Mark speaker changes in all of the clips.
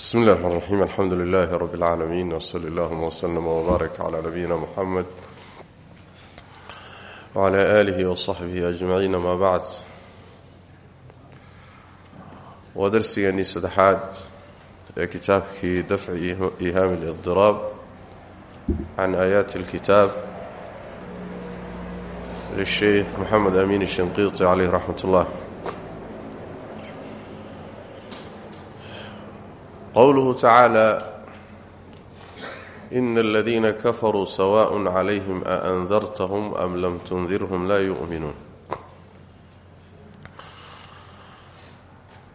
Speaker 1: bsmi اllahi الرحmn الرaxيim alxamdu lilahi rb اlcaalamiin wsl اllahuma wslm wbaarak clى nabiyina mxamed wclى alihi wصaxbihi ajmaciin ama bacd waa darsigeenii saddexaad ee kitaabkii dafci ihaami اlاضiraab can aayaati اlkitaab lisheykh moxamed amin الshinqiiطi caleyh raxmat اllah qowluhu tacaala ina aladiina kafaruu sawaء calayhim aandartahum am lam tundirhum laa yu'minuun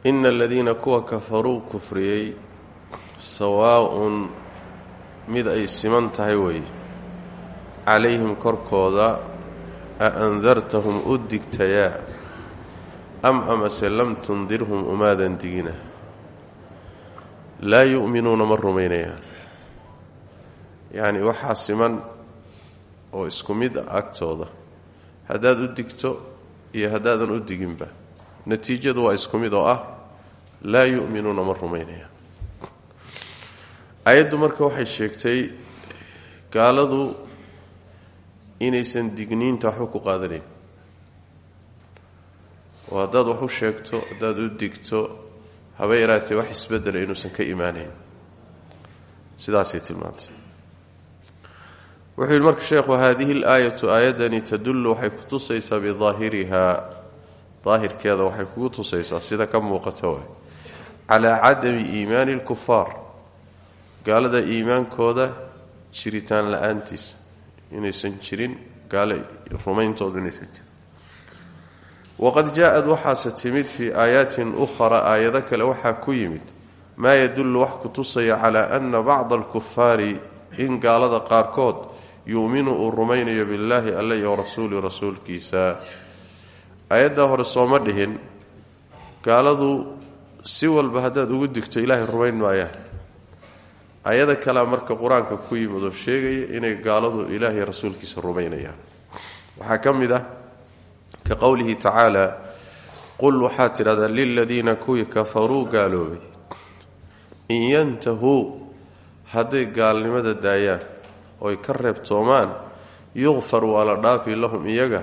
Speaker 1: ina aladiina kuwa kafaruu kufriyey sawaaءun mid ay siman tahay weeye calayhim korkooda a andartahum u digtayaa am amase lam tundirhum umaadan digina laa yu'minuuna ma rumaynayaan. Yacni waxaa siman oo isku mid a agtooda. Haddaad u digto iyo haddaadan u diginba natiijadu waa isku mid oo ah laa yu'minuuna ma rumaynayaan. Ayaddu marka waxay sheegtay gaaladu inaysan digniinta waxba ku qaadanayn. Oo haddaad wax u sheegto haddaad u digto haba yaraatee wax isbedela inuusan ka imaanayn. Sidaasay tilmaantay. Wuxuu yidhi sheekhu haadihi alaayatu aayaddani tadullu waxay ku tusaysaa bidaahirihaa daahirkeeda waxay kugu tusaysaa sida ka muuqata waay. Calaa cadami iimaani alkufaar gaalada iimaankooda jiritaan la'aantiisa inaysan jirin gaale rumayntoodu inaysan jirin waqad jaa-ad waxaase timid fii aayaatin ukhra aayado kale waxaa ku yimid maa yadullu wax ku tusaya calaa ana bacda alkufaari in gaalada qaarkood yu'minu uu rumaynayo billaahi alla iyo rasuuli rasuulkiisa aayaddaa hore sooma dhihin gaaladu si walba haddaad ugu digto ilaahay rumayn maayaan ayada kalea marka qur'aanka ku yimid oo sheegaya inay gaaladu ilaahay rasuulkiisa rumaynayaan waxaa ka mid ah ka qowlihi tacaala qul waxaad tidhahdaa liladiina kuwii kafaruu gaaloobay in yantahuu hadday gaalnimada daayaan oy ka reebtoomaan yuqfar waa la dhaafi lahum iyaga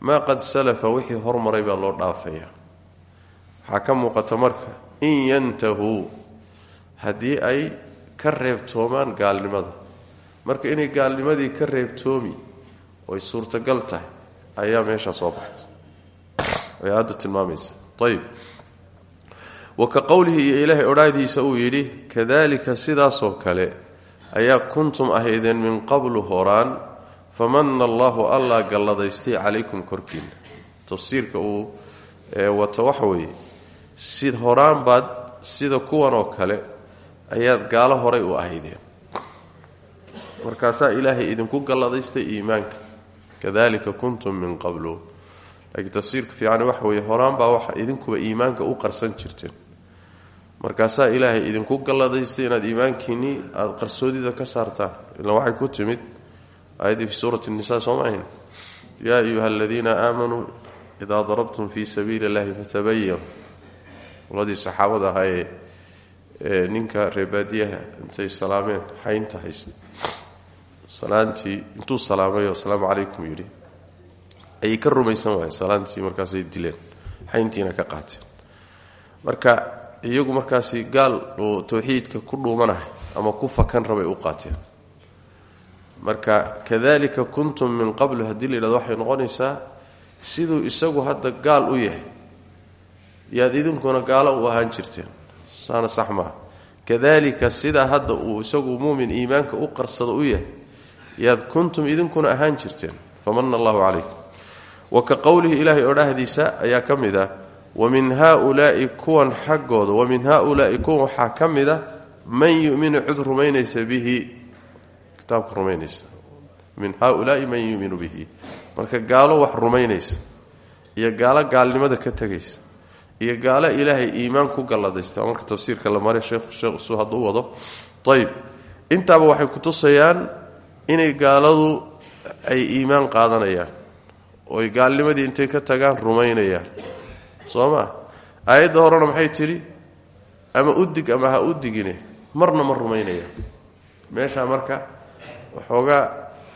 Speaker 1: maa qad salafa wixii hormaray baa loo dhaafaya waxaa ka muuqata marka in yantahuu haddii ay ka reebtoomaan gaalnimada marka inay gaalnimadii ka reebtoomi oy suurtagal tahay ayaa meeshaa soo baxaysa. Ay aaddu tilmaamaysa. Ayib wa ka qowlihi iyo ilaahay odhaahdiisa uu yidhi kadalika sidaasoo kale ayaa kuntum ahaydeen min qablu horaan famana allahu allah galladaystay calaykum korkiina tafsiirka uu wato waxa weeye si horaan baad sida kuwan oo kale ayaad gaalo horay u ahaydeen. Markaasaa ilaahay idinku galladaystay iimaanka kadalika kuntum min qablu. Laakiin tafsiirka fiican waxa weeye horaan baa waxa idinkuba iimaanka u qarsan jirteen markaasaa ilaahay idinku galladaystay inaad iimaankiinnii aada qarsoodida ka saartaan ilaan waxay ku timid aayaddii fi suurati nisa sooma ahayn? Yaa ayuha aladiina aamanuu idaa darabtum fii sabiili اllahi fatabayanu qoladii ee ninka reebaadiyaha intay salaameen xaynta haysta salaantii intuu salaamay asalaamu calaykum yidhi ayay ka rumaysan waayeen salaantii markaasay dileen xayntiina ka qaateen. Marka iyagu markaasi gaal uu towxiidka ku dhuumanahay ama ku fakan rabay u qaateen. Marka kadalika kuntum min qablu haddii la yidhahdo waxay noqonaysaa siduu isagu hadda gaal u yahay yaad idinkuna gaalo u ahaan jirteen. Saana sax maaha. Sidaa hadda uu isagu muumin iimaanka u qarsado u yahay yaad kuntum idinkuna ahaan jirteen famana allahu calaykum wa ka qowlihi ilaahay odhahdiisa ayaa ka mid ah wa min haaulaai kuwan xaggooda wa min haaulaai kuwan waxaa ka mid a man yuminu cid rumaynaysa bihi. Kitaabka min haaulaai man yuminu bihi. Marka gaalo wax rumaynaysa iyo gaalo gaalnimada ka tegaysa iyo gaalo ilaahay iimaan ku galladaysta marka tafsiirka la maray sheekh su hadduu wado. Ayb intaaba waxay kutusayaan inay gaaladu ay iimaan qaadanayaan ooy gaalnimadii intay ka tagaan rumaynayaan. Soo maa aayadda horena maxay tidhi? Ama udig ama ha u digine marna ma rumaynaya meeshaa marka waxoogaa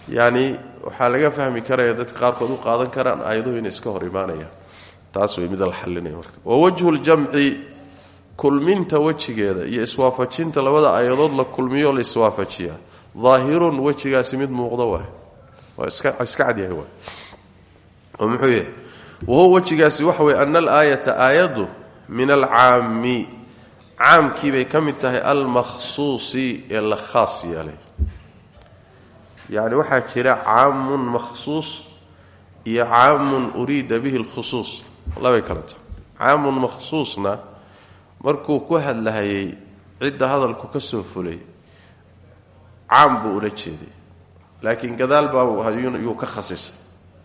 Speaker 1: yani waxaa laga fahmi karaya dadka qaarkood u qaadan karaan aayaduhu inay iska hor imaanayaan. Taas way mid la marka. Wa wajhu ljamci kulminta wejigeeda iyo iswaafajinta labada aayadood la kulmiyo la iswaafajiya daahirun wejigaasi mid muuqda waay. Waa iska cadyahay oo muxuu yahay? Wahuwa wejigaasi waxa weye ana alaayata aayaddu min alcaami. Caamkiibay ka mid tahay almakhsuusi ee la khaas yeelay. Yacni waxaa jira caamun makhsuus iyo caamun uriida bihi lkhusuus labay kala tahay. Caamun makhsuusna markuu ku hadlahayay cidda hadalku ka soo fulay caam buu ula jeeday. Laakiin gadaal baa yuu ka khasisay.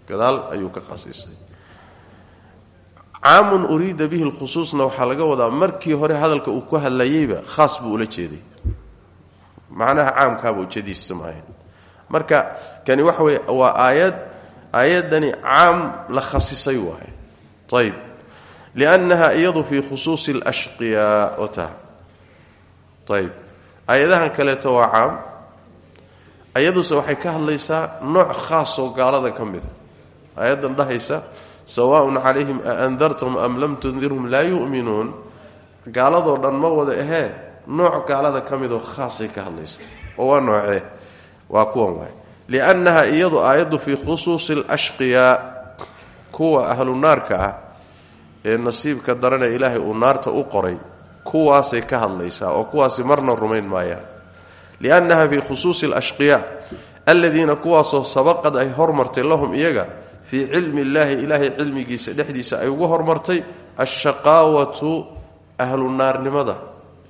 Speaker 1: Gadaal ayuu ka khasisay. Caamun uriida bihi lkhusuusna waxaa laga wadaa markii hore hadalka uu ku hadlayeyba khaas buu ula jeeday. Macnaha caamkaaba ujadiisa maahayn marka kani waxa weye waa aayad aayaddani caam la khasisay waaye ayb liannaha iyadu fii khusuusi alashqiyaa oo taha ayb aayadahan kaleeto waa caam ayaduse waxay ka hadlaysaa nooc khaasoo gaalada ka mida aayaddan dhahaysa sawaaun calayhim aandartahum am lam tundirhum laa yu'minuun. Gaaladoo dhan ma wada ahee nooc gaalada ka midoo khaasay ka hadlaysa. Oo waa noocee? Waa kuwan waay. Liannaha iyadu aayaddu fii khusuusi alashqiyaa kuwa ahlu naarka ah ee nasiibka darane ilaahay uu naarta u qoray kuwaasay ka hadlaysaa oo kuwaasi marna rumayn maayaan liannaha fii khusuusi alashqiyaa aladiina kuwaasoo sabaqad ay hormartay lahum iyaga fii cilmi illaahi ilaahay cilmigiisa dhexdiisa ay ugu hormartay ashaqaawatu ahlu naarnimada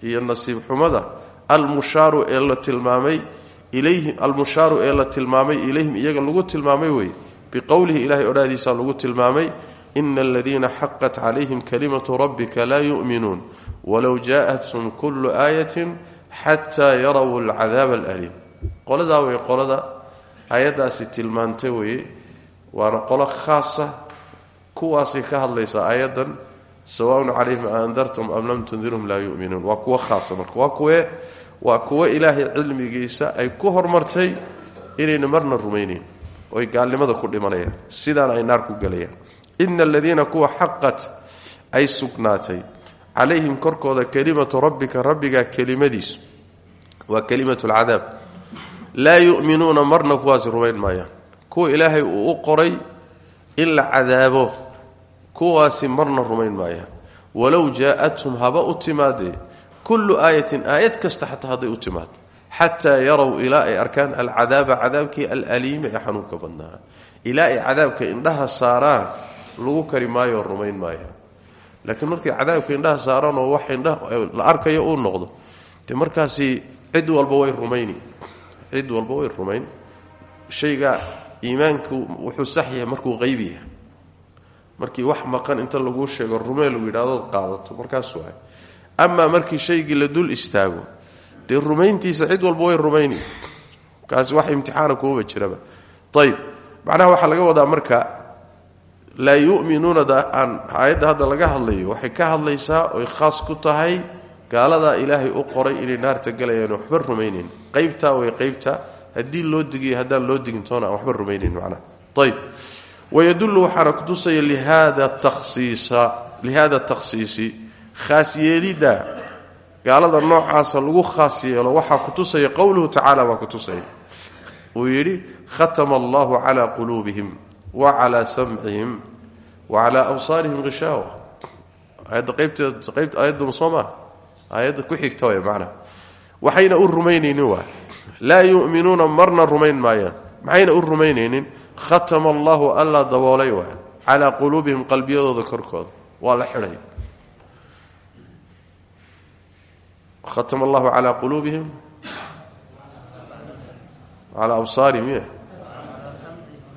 Speaker 1: iyo nasiib xumada almushaaru ee la tilmaamay almushaaru ee la tilmaamay ilayhim iyaga lagu tilmaamay wey biqowlihi ilahay odhaadiisa lagu tilmaamay ina aladiina xaqat calayhim kalimatu rabbika laa yu'minuun walow jaa'athum kullu aayatin xataa yaraw alcadaaba alaliim. Qoladaa wey qolada aayaddaasi tilmaantay weye waana qolo khaasa kuwaasay ka hadlaysaa aayaddan sawaaun calayhim aandartum am lam tundirhum laa yu'minuun. Waa kuwo khaasa marka waa kuwee waa kuwo ilaahay cilmigiisa ay ku hormartay inayna marna rumaynayn oy gaalnimada ku dhimanayaan sidaana ay naar ku gelayaan ina aladiina kuwa xaqat ay sugnaatay calayhim korkooda kelimatu rabbika rabbigaa kelimadiisu waa kelimatu lcadaab laa yu'minuuna marna kuwaasi rumayn maayaan. Kuwa ilaahay uu u qoray in la cadaabo kuwaasi marna rumayn maayaan. Walow jaa'athum haba u timaadee kullu aayatin aayad kasta xataa hadday u timaado xataa yarow ilaa ay arkaan alcadaaba cadaabkii alaliima ee xanuunka badnaa. Ilaa ay cadaabka indhaha saaraan lagu kari maayooo rumayn maayaan laakiin markay cadaabka indhaha saaraan oo wax indha la arkayo uu noqdo de markaasi cid walba way rumayni. Cid walba way rumayn. Shayga iimaanku wuxuu sax yahay markuu qaybi yahay. Markii wax maqan inta laguu sheego rumee lagu yidhahdood qaadato markaas waay. Amaa markii shaygii la dul istaago dee rumayntiisa cid walba way rumayni. Kaasi wax imtixaana kumaba jiraba. Ayb macnaha waxaa laga wadaa marka laa yu'minuuna aayadda hadda laga hadlayo waxay ka hadlaysaa oy khaas ku tahay gaaladaa ilaahay u qoray inay naarta galayaan waxba rumaynayn qaybtaa way qaybta haddii loo digiyo haddaan loo digin toona aan waxba rumaynayn macnaha ayb wayadullu waxaana kutusaya lihada takhsiisi khaas yeelidda gaalada noocaasa lagu khaas yeelo waxaa kutusaya qowluhu tacaala baa kutusaya uu yidhi khatama allahu calaa quluubihim wa calaa samcihim wa calaa absaarihim hishaawa aayadda qaybteed qayb aayadda soo maa aayadda ku xigta way macnaha waxayna u rumaynaynin waa. Laa yu'minuuna marna rumayn maayaan. Maxayna u rumaynaynin? Khatama allahu allaa daboolay waa. Calaa quluubihim qalbiyadooda korkooda. Waa la xidhay. Khatama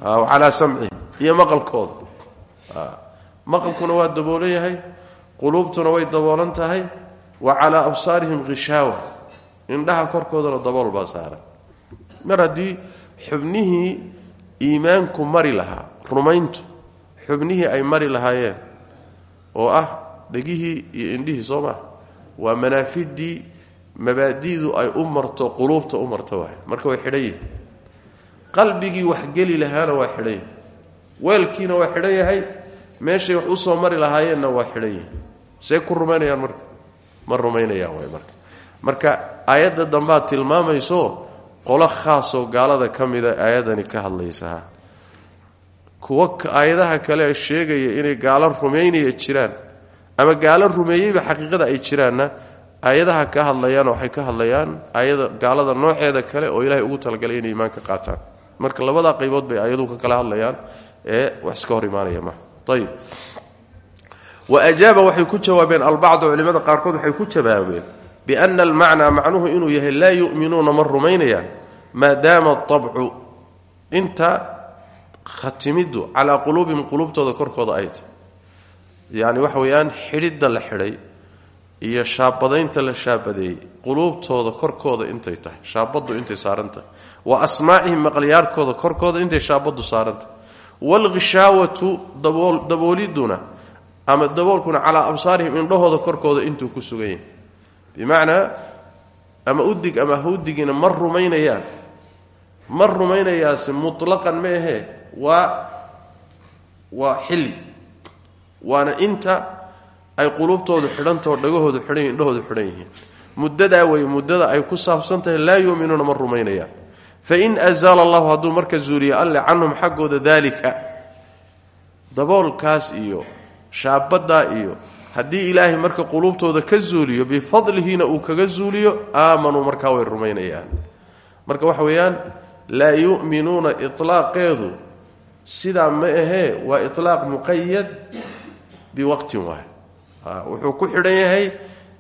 Speaker 1: calaa samcihim iyo maqalkooda maqalkuna waa daboolan yahay quluubtuna way daboolan tahay wa calaa absaarihim khishaawa indhaha korkoodana dabool baa saaran. Mar haddii xubnihii iimaanku mari lahaa rumayntu xubnihii ay mari lahaayeen oo ah dhegihii iyo indhihii soo maa waa manaafidii mabaadi'du ay u marto quluubta u marto waay marka way xidhan qalbigii wax geli lahaana waa xidhan yahay weelkiina waa xidhan yahay meeshay wax u soo mari lahaayeenna waa xidhan see ku rumaynayaan marka? Ma rumaynayaan way marka. Marka aayadda dambaad tilmaamayso qolo khaasoo gaalada ka mida aayadani ka hadlaysaa. Kuwa aayadaha kale sheegaya inay gaalo rumaynaya jiraan ama gaalo rumeeyeyba xaqiiqada ay jiraanna aayadaha ka hadlayaan waxay ka hadlayaan aayada gaalada nooceeda kale oo ilaahay ugu talagalay inay iimaanka qaataan marka labadaa qaybood bay aayaduhu ka kala hadlayaan ee wax iska hor imaanaya ma. Ayib wa ajaaba waxay ku jawaabeen albacdu culimada qaarkood waxay ku jawaabeen biana almacnaa macnuhu inuu yahay laa yu'minuuna ma rumaynayaan maadaama abcu inta khatimiddu calaa quluubihim quluubtooda korkooda ay tahay. Yacni waxa weeyaan xidhidda la xidhay iyo shaabadaynta la shaabadeeyey quluubtooda korkooda intay tahay shaabaddu intay saaran tahay. Wa asmaacihim maqlyaarkooda korkooda intay shaabaddu saaran tahay. Waalkhishaawatu dabooliduna ama daboolkuna calaa absaarihim indhahooda korkooda intuu ku sugan yahay. Bimacnaa ama udig ama haudigina ma rumaynayaan. Ma rumaynayaase mutlaqan ma ahee waa waa xilli. Waana inta ay quluubtoodu xidhantao dhagahoodu xidhan indhahoodu xidhan yihiin. Muddadaa wey muddada ay ku saabsan tahay laa yuuminuuna ma rumaynayaan fain azaala allahu hadduu marka zuuliyo alle canhum xaggooda daalika. Daboolkaas iyo shaabaddaa iyo haddii ilaahay marka quluubtooda ka zuuliyo bifadlihina uu kaga zuuliyo aamanuu markaa way rumaynayaan. Marka waxa weeyaan laa yu'minuuna ilaaqeedu sidaa ma ahee waa ilaaq muqayad biwaqtin waay wuxuu ku xidhan yahay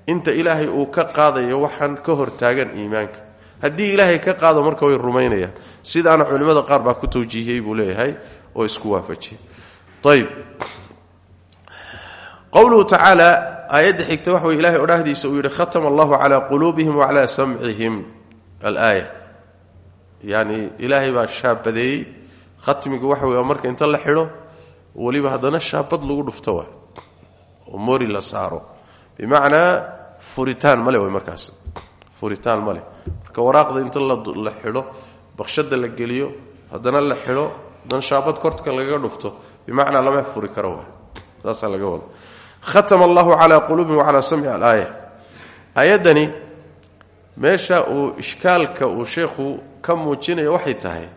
Speaker 1: inta ilaahay uu ka qaadayo waxaan ka hortaagan iimaanka. Haddii ilaahay ka qaado marka way rumaynayaan. Sidaana culimmada qaar baa ku tawjiihiyey buu leeyahay oo isku waafajiyey ayb qowluhu tacaala aayadda xigta waxa wey ilahay odhaahdiisa uu yidhi khatama allahu calaa quluubihim wacalaa samcihim. Alaaya. Yani ilaahay baa shaabadeeyey khatmigu waxa wey marka inta la xidho weliba haddana shaabad lagu dhufto waa oo mori la saaro. Bimacnaa furitaan male way markaas. Furitaan male marka waraaqda inta la xidho bakshada la geliyo haddana la xidho haddana shaabad korka lagaga dhufto bimacnaa lama furi karo saasaa laga wada. Khatama allahu calaa quluubihim wacalaa samci alaaya. Aayaddani meesha uu ishkaalka uu sheekhu ka muujinaya waxay tahay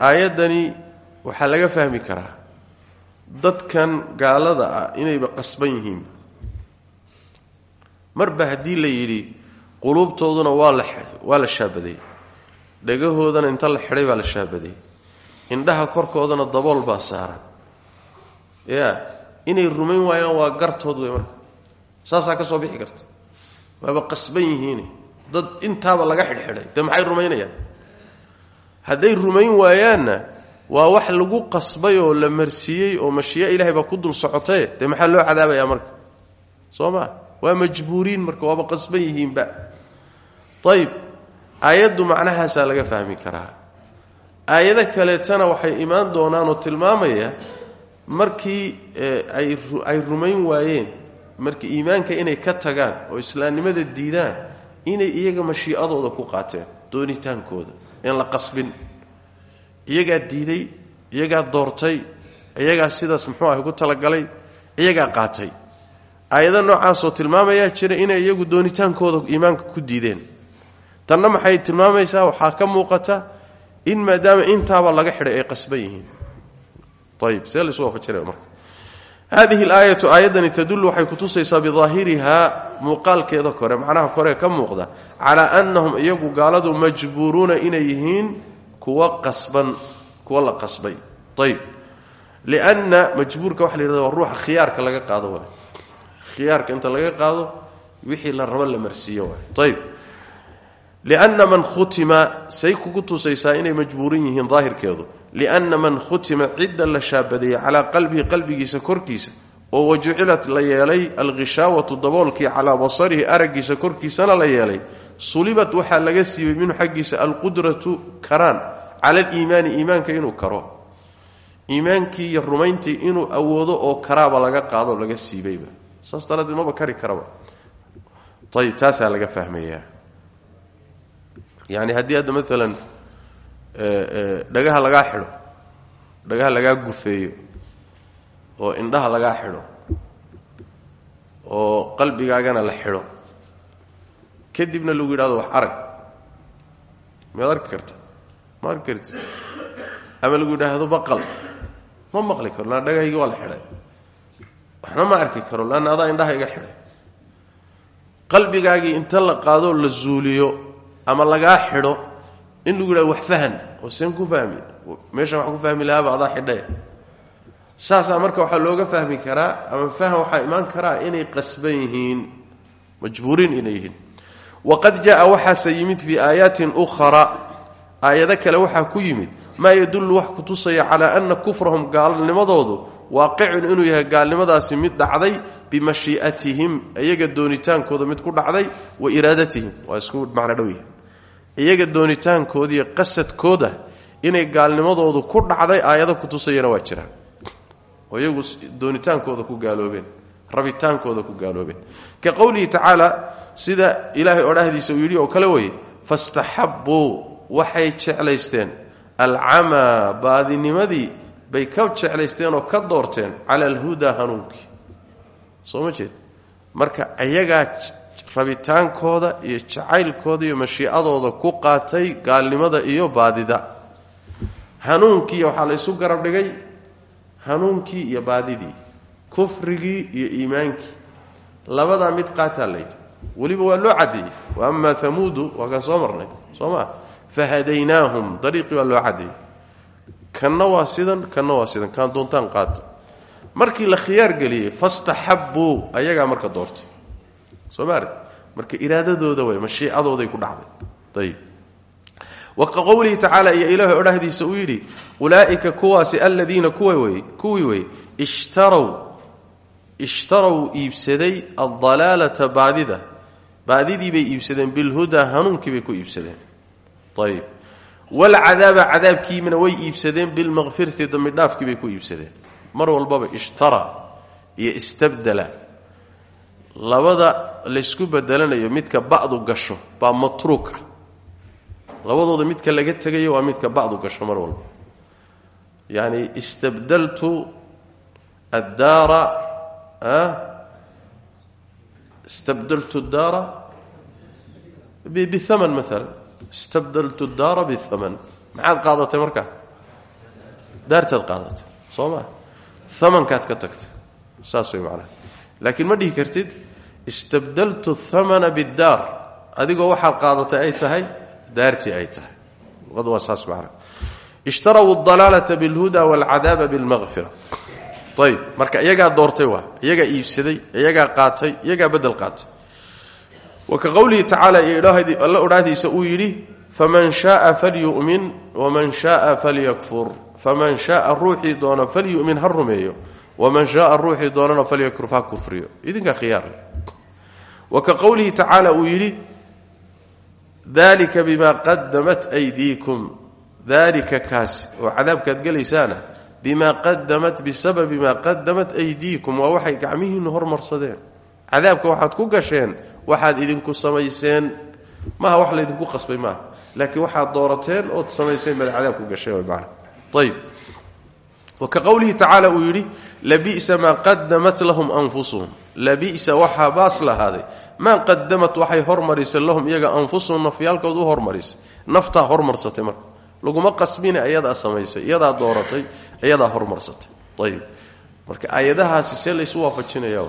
Speaker 1: aayaddani waxaa laga fahmi karaa dadkan gaalada ah inayba qasban yihiin. Marba haddii la yidhi quluubtooduna waa la waa la shaabaday. Dhagahoodana inta la xidhay baa la shaabaday. Indhaha korkoodana dabool baa saaran. Ya inay rumayn waayaan waa gartood wey marka. Saasaa ka soo bixi karta. Waaba qasban yihiin. Dad intaaba laga xidhxidhay. Dee maxay rumaynayaan? Hadday rumayn waayaanna waa wax lagu qasbay oo la marsiiyey oo mashiiye ilahay baa ku dul socotae dee maxaa loo cadaabayaa marka? Soo maa waa majbuuriin marka waaba qasban yihiinba. Ayib aayaddu macnahaasaa laga fahmi karaa. Aayado kaleetana waxay imaan doonaanoo tilmaamaya markii ay rumayn waayeen markii iimaanka inay ka tagaan oo islaamnimada diidaan inay iyaga mashiicadooda ku qaateen doonitaankooda een la qasbin iyagaa diiday iyagaa doortay iyagaa sidaas muxuu ku talagalay iyagaa qaatay. Aayado noocaasoo tilmaamayaa jira inay iyagu doonitaankooda iimaanka ku diideen. Tanna maxay tilmaamaysaa? Waxaa ka muuqata in maadaama intaaba laga xidhay ay qasban yihiin. Ayib see laysu waafajinaya marka. Hadihi alaayatu aayaddani tadullu waxay kutusaysaa bidaahirihaa muuqaalkeeda kore. Macnaha kore ka muuqda calaa annahum iyagu gaaladu majbuuruuna inay yihiin kuwa qasban kuwa la qasbay. Ayib lianna majbuurka waxa la waa ruuxa khiyaarka laga qaado waay. Khiyaarka inta laga qaado wixii la rabo la marsiiyo waay. Ayib lianna man khutima say kugu tusaysaa inay majbuurin yihiin daahirkeedu. Lianna man khutima cidda la shaabadeeyey calaa qalbihi qalbigiisa korkiisa oo wajucilat la yeelay alkhishaawatu daboolkii calaa basarihi araggiisa korkiisana la yeelay sulibat waxaa laga siibay minhu xaggiisa alqudratu karaan cala aliimaani iimaanka inuu karo. Iimaankii iyo rumayntii inuu awoodo oo karaaba laga qaado laga siibayba saas daraaddeed maba kari karaba. Ayib taasaa laga fahmayaa. Yani haddii hadda maalan dhagaha lagaa xidho dhagaha lagaa gufeeyo oo indhaha lagaa xidho oo qalbigaagana la xidho kadibna lagu yidhahdo wax arag. Miyaad arki karta ma arki kartid ama lagu yidhaahdo baqal. Ma maqli karo laanna dhagahaygi waa la xidhay. Waxna ma arki karo laanna adaa indhaha iga xidhay. Inta la qaadoo la zuuliyo ama lagaa xidho in lagu yidhahdo wax fahan oo seen ku fahmi meeshan wax ku fahmi lahaaba adaa xidhaya saasaa marka waxaa looga fahmi karaa ama faham waxaa imaan karaa inay qasban yihiin majbuuriin waqad jaa waxaase yimid fii aayaatin ukhra aayado kale waxaa ku yimid maa yadullu wax ku tusaya calaa ana kufrahum gaalnimadoodu waaqicun inuu yahay gaalnimadaasi mid dhacday bimashii'atihim iyaga doonitaankooda mid ku dhacday wa iraadatihim waa isku macno dhow yahay iyaga doonitaankooda iyo qasadkooda inay gaalnimadoodu ku dhacday aayado ku tusayana waa jiraan oo iyagu doonitaankooda ku gaaloobeen rabitaankooda ku gaaloobeen ka qowlihi tacaala sida ilaahay odhahdiisa uu yidhi oo kale weye fastaxabbuu waxay jeclaysteen. Alcamaa baadinimadii bay ka jeclaysteen oo ka doorteen cala alhudaa hanuunkii soo ma jeed? Marka ayagaa rabitaankooda iyo jacaylkooda iyo mashiicadooda ku qaatay gaalnimada iyo baadida. Hanuunkii waxaa la ysu garab dhigay hanuunkii iyo baadidii kufrigii iyo iimaankii. Labadaa mid qaataa layidhi weliba waa loo cadeeyey. Wa amaa hamuudu waa kaan soo marnay soo maa fahadaynaahum dariiqii waa loo cadeeyey. Waa sidan kanna markii la khiyaar geliyey fastaxabbuu ayagaa marka doortay. Soo ma iraadadooda way mashiicadooday ku dhacday. Ayib waqa qowlihi tacaala iyo ilaahay odhahdiisa uu yidhi ulaa'ika kuwaasi wey kuwii wey ishtarow ishtarow iibsaday aldalaalata baadida baadidii bay iibsadeen bilhudaa hanuunkii bay ku iibsadeen. Ayib walcadaaba cadaabkiimana way iibsadeen bilmaqfirati dambidhaafkii bay ku iibsadeen. Mar walbaba ishtara iyo istabdala. Labada laysku bedelanayo midka ba'du gasho baa matruuka labadooda midka laga tegayo waa midka ba'du gasho mar walba. Yani istabdaltu addaara istabdaltu daara biaman maala istabdaltu daara biaman maxaad qaadatay markaa daartaad qaadatay soo maa amankaad ka tagtay saas way macnaha laakiin ma dhihi kartid istabdaltu thamana biddaar adigoo waxaad qaadatay ay tahay daartii ay tahay waa saas macnaha ishtaraw aldalaalata bilhuda waalcadaaba bilmaqfira ayb marka iyagaa doortay waa iyagaa iibsaday iyagaa wa ka qowlihi tacaala iyo alla odhaahdiisa uu yidhi faman shaaa falyu'min waman shaaa falyakfur. Faman shaaa ruuxii doona falyu'min ha rumeeyo waman shaaa ruuxii doonana falyakfur ha kufriyo. Idinkaa khiyaar wa ka qowlihi tacaala uu yidhi dalika bima qadamat aydiikum. Dalika kaasi oo cadaabkaad gelaysaana bimaa qadamat bisababi maa qadamat aydiikum. Waa waxay gacmihiinnu hormarsadeen. Cadaabka waxaad idinku samayseen. Maaha wax laydinku qasbay maaha. Laakiin waxaad doorateen ood samayseen baad cadaab ku gasheen man ayb wa ka qowlihi tacaala uu yidhi labisa maa qadamat lahum anfusuhum. Labisa waxaa baas lahaaday maa qadamat waxay hormarisay lahum iyaga anfusuhum nafyaalkood u hormarisay. Naftaa hormarsatay marka. Laguma qasbina iyadaa samaysay iyadaa dooratay iyadaa hormarsatay. Ayib marka aayadahaasi see laysu waafajinaya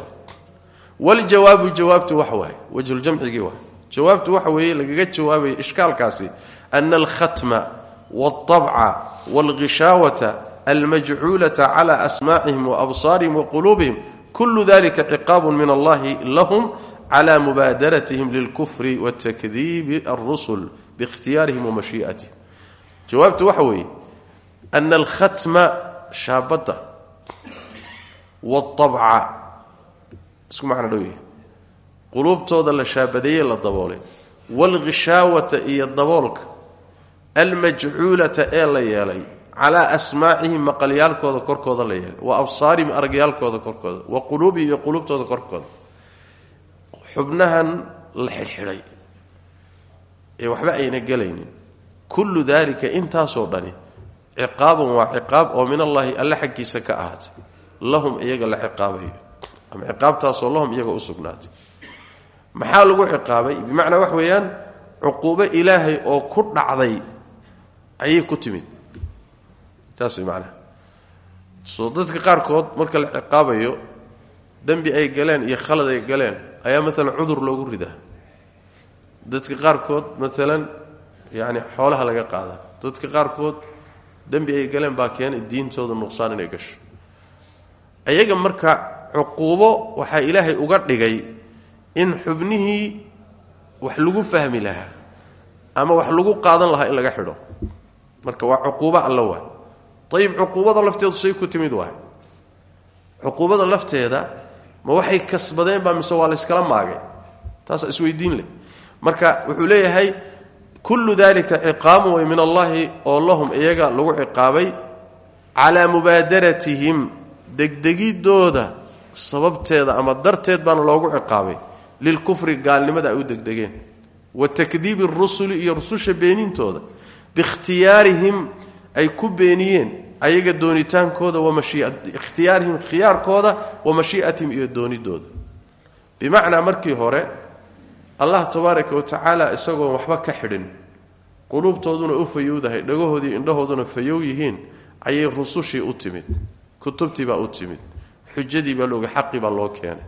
Speaker 1: waljawaabu jawaabtu wax waaye wajhuljamcigii waay. Jawaabtu waxa weeye lagaga jawaabaya ishkaalkaasi ana alkhatma walطabca walghishaawata almajcuulata cala asmaacihim waabsaarihim waquluubihim kulu dalika ciqaabu min allahi lahum cla mubaadaratihim lilkufri watakdiibi alrusul biikhtiyaarihim wamashii'atihim jawaabtu waxa weeye ana alkhatma shaabadda waalabca isku macno dhow quluubtooda la shaabadeeye la daboolay. Waalghishaawata iyo daboolka almajcuulata ee la yeelay calaa asmaacihim maqalyaalkooda korkooda la yeelay wa absaarihim aragyaalkooda korkooda wa quluubihim iyo quluubtooda korkooda. Xubnahan la xidhxidhay. Ee waxba ayna gelaynin. Kullu daalika intaasoo dhani ciqaabun waa ciqaab oo min allaahi alle xaggiisa ka ahaatay. Lahum iyaga la ciqaabayo ama ciqaabtaasoo lahum iyaga u sugnaatay. Maxaa lagu ciqaabay? Bimacnaa wax weeyaan cuquubo ilaahay oo ku dhacday ayay ku timid. Taas way macnaha soo qaarkood marka la ciqaabayo dembi ay galeen iyo khalad ay galeen ayaa maalan cudur loogu ridaa. Dadka qaarkood maalan yacni xoolaha laga qaada. Dadka qaarkood dembi ay galeen baa keenay diintooda nuqsaan inay gasho. Ayaga marka cuquubo waxaa ilaahay uga dhigay in xubnihii wax lagu fahmi lahaa ama wax lagu qaadan lahaa in laga xidho. Marka waa cuquubo alla waa. Ayib cuquubada lafteedu say ku timid waay cuquubada lafteeda ma waxay kasbadeen baa mise waa layskala maagay? Taasa isweydiin leh. Marka wuxuu leeyahay kullu dalika ciqaamu way min allahi oo lahum iyaga lagu ciqaabay calaa mubaadaratihim. Degdegidooda sababteeda ama darteed baana loogu ciqaabay lilkufri gaalnimada ay u degdegeen. Wa takdiibi rusuli iyo rususha beenintooda biikhtiyaarihim ay ku beeniyeen ayaga doonitaankooda ikhtiyaarihim khiyaarkooda wa mashii'atihim iyo doonidooda. Bimacnaa markii hore allah tabaaraka wa tacaala isagoon waxba ka xidhin quluubtooduna u fayowdahay dhagahoodii indhahooduna fayow yihiin ayay rusushii u timid kutubtii u timid xujadii baa looga xaqii baa loo keenay.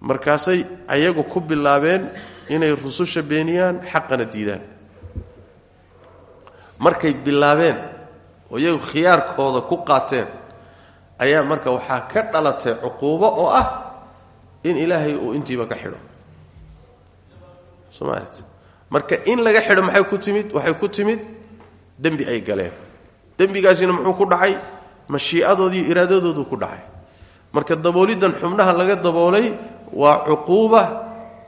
Speaker 1: Markaasay ayagu ku bilaabeen inay rususha beeniyaan xaqana diidaan. Markay bilaabeen oo iyagu khiyaarkooda ku qaateen ayaa marka waxaa ka dhalatay cuquubo oo ah in ilaahay uu intiiba ka xidho. Somalit marka in laga xidho maxay ku timid? Waxay ku timid dembi ay galeen. Dembigaasina muxuu ku dhacay mashiicadoodii iraadadoodu ku dhacay. Marka dabooliddan xubnaha laga daboolay waa cuquuba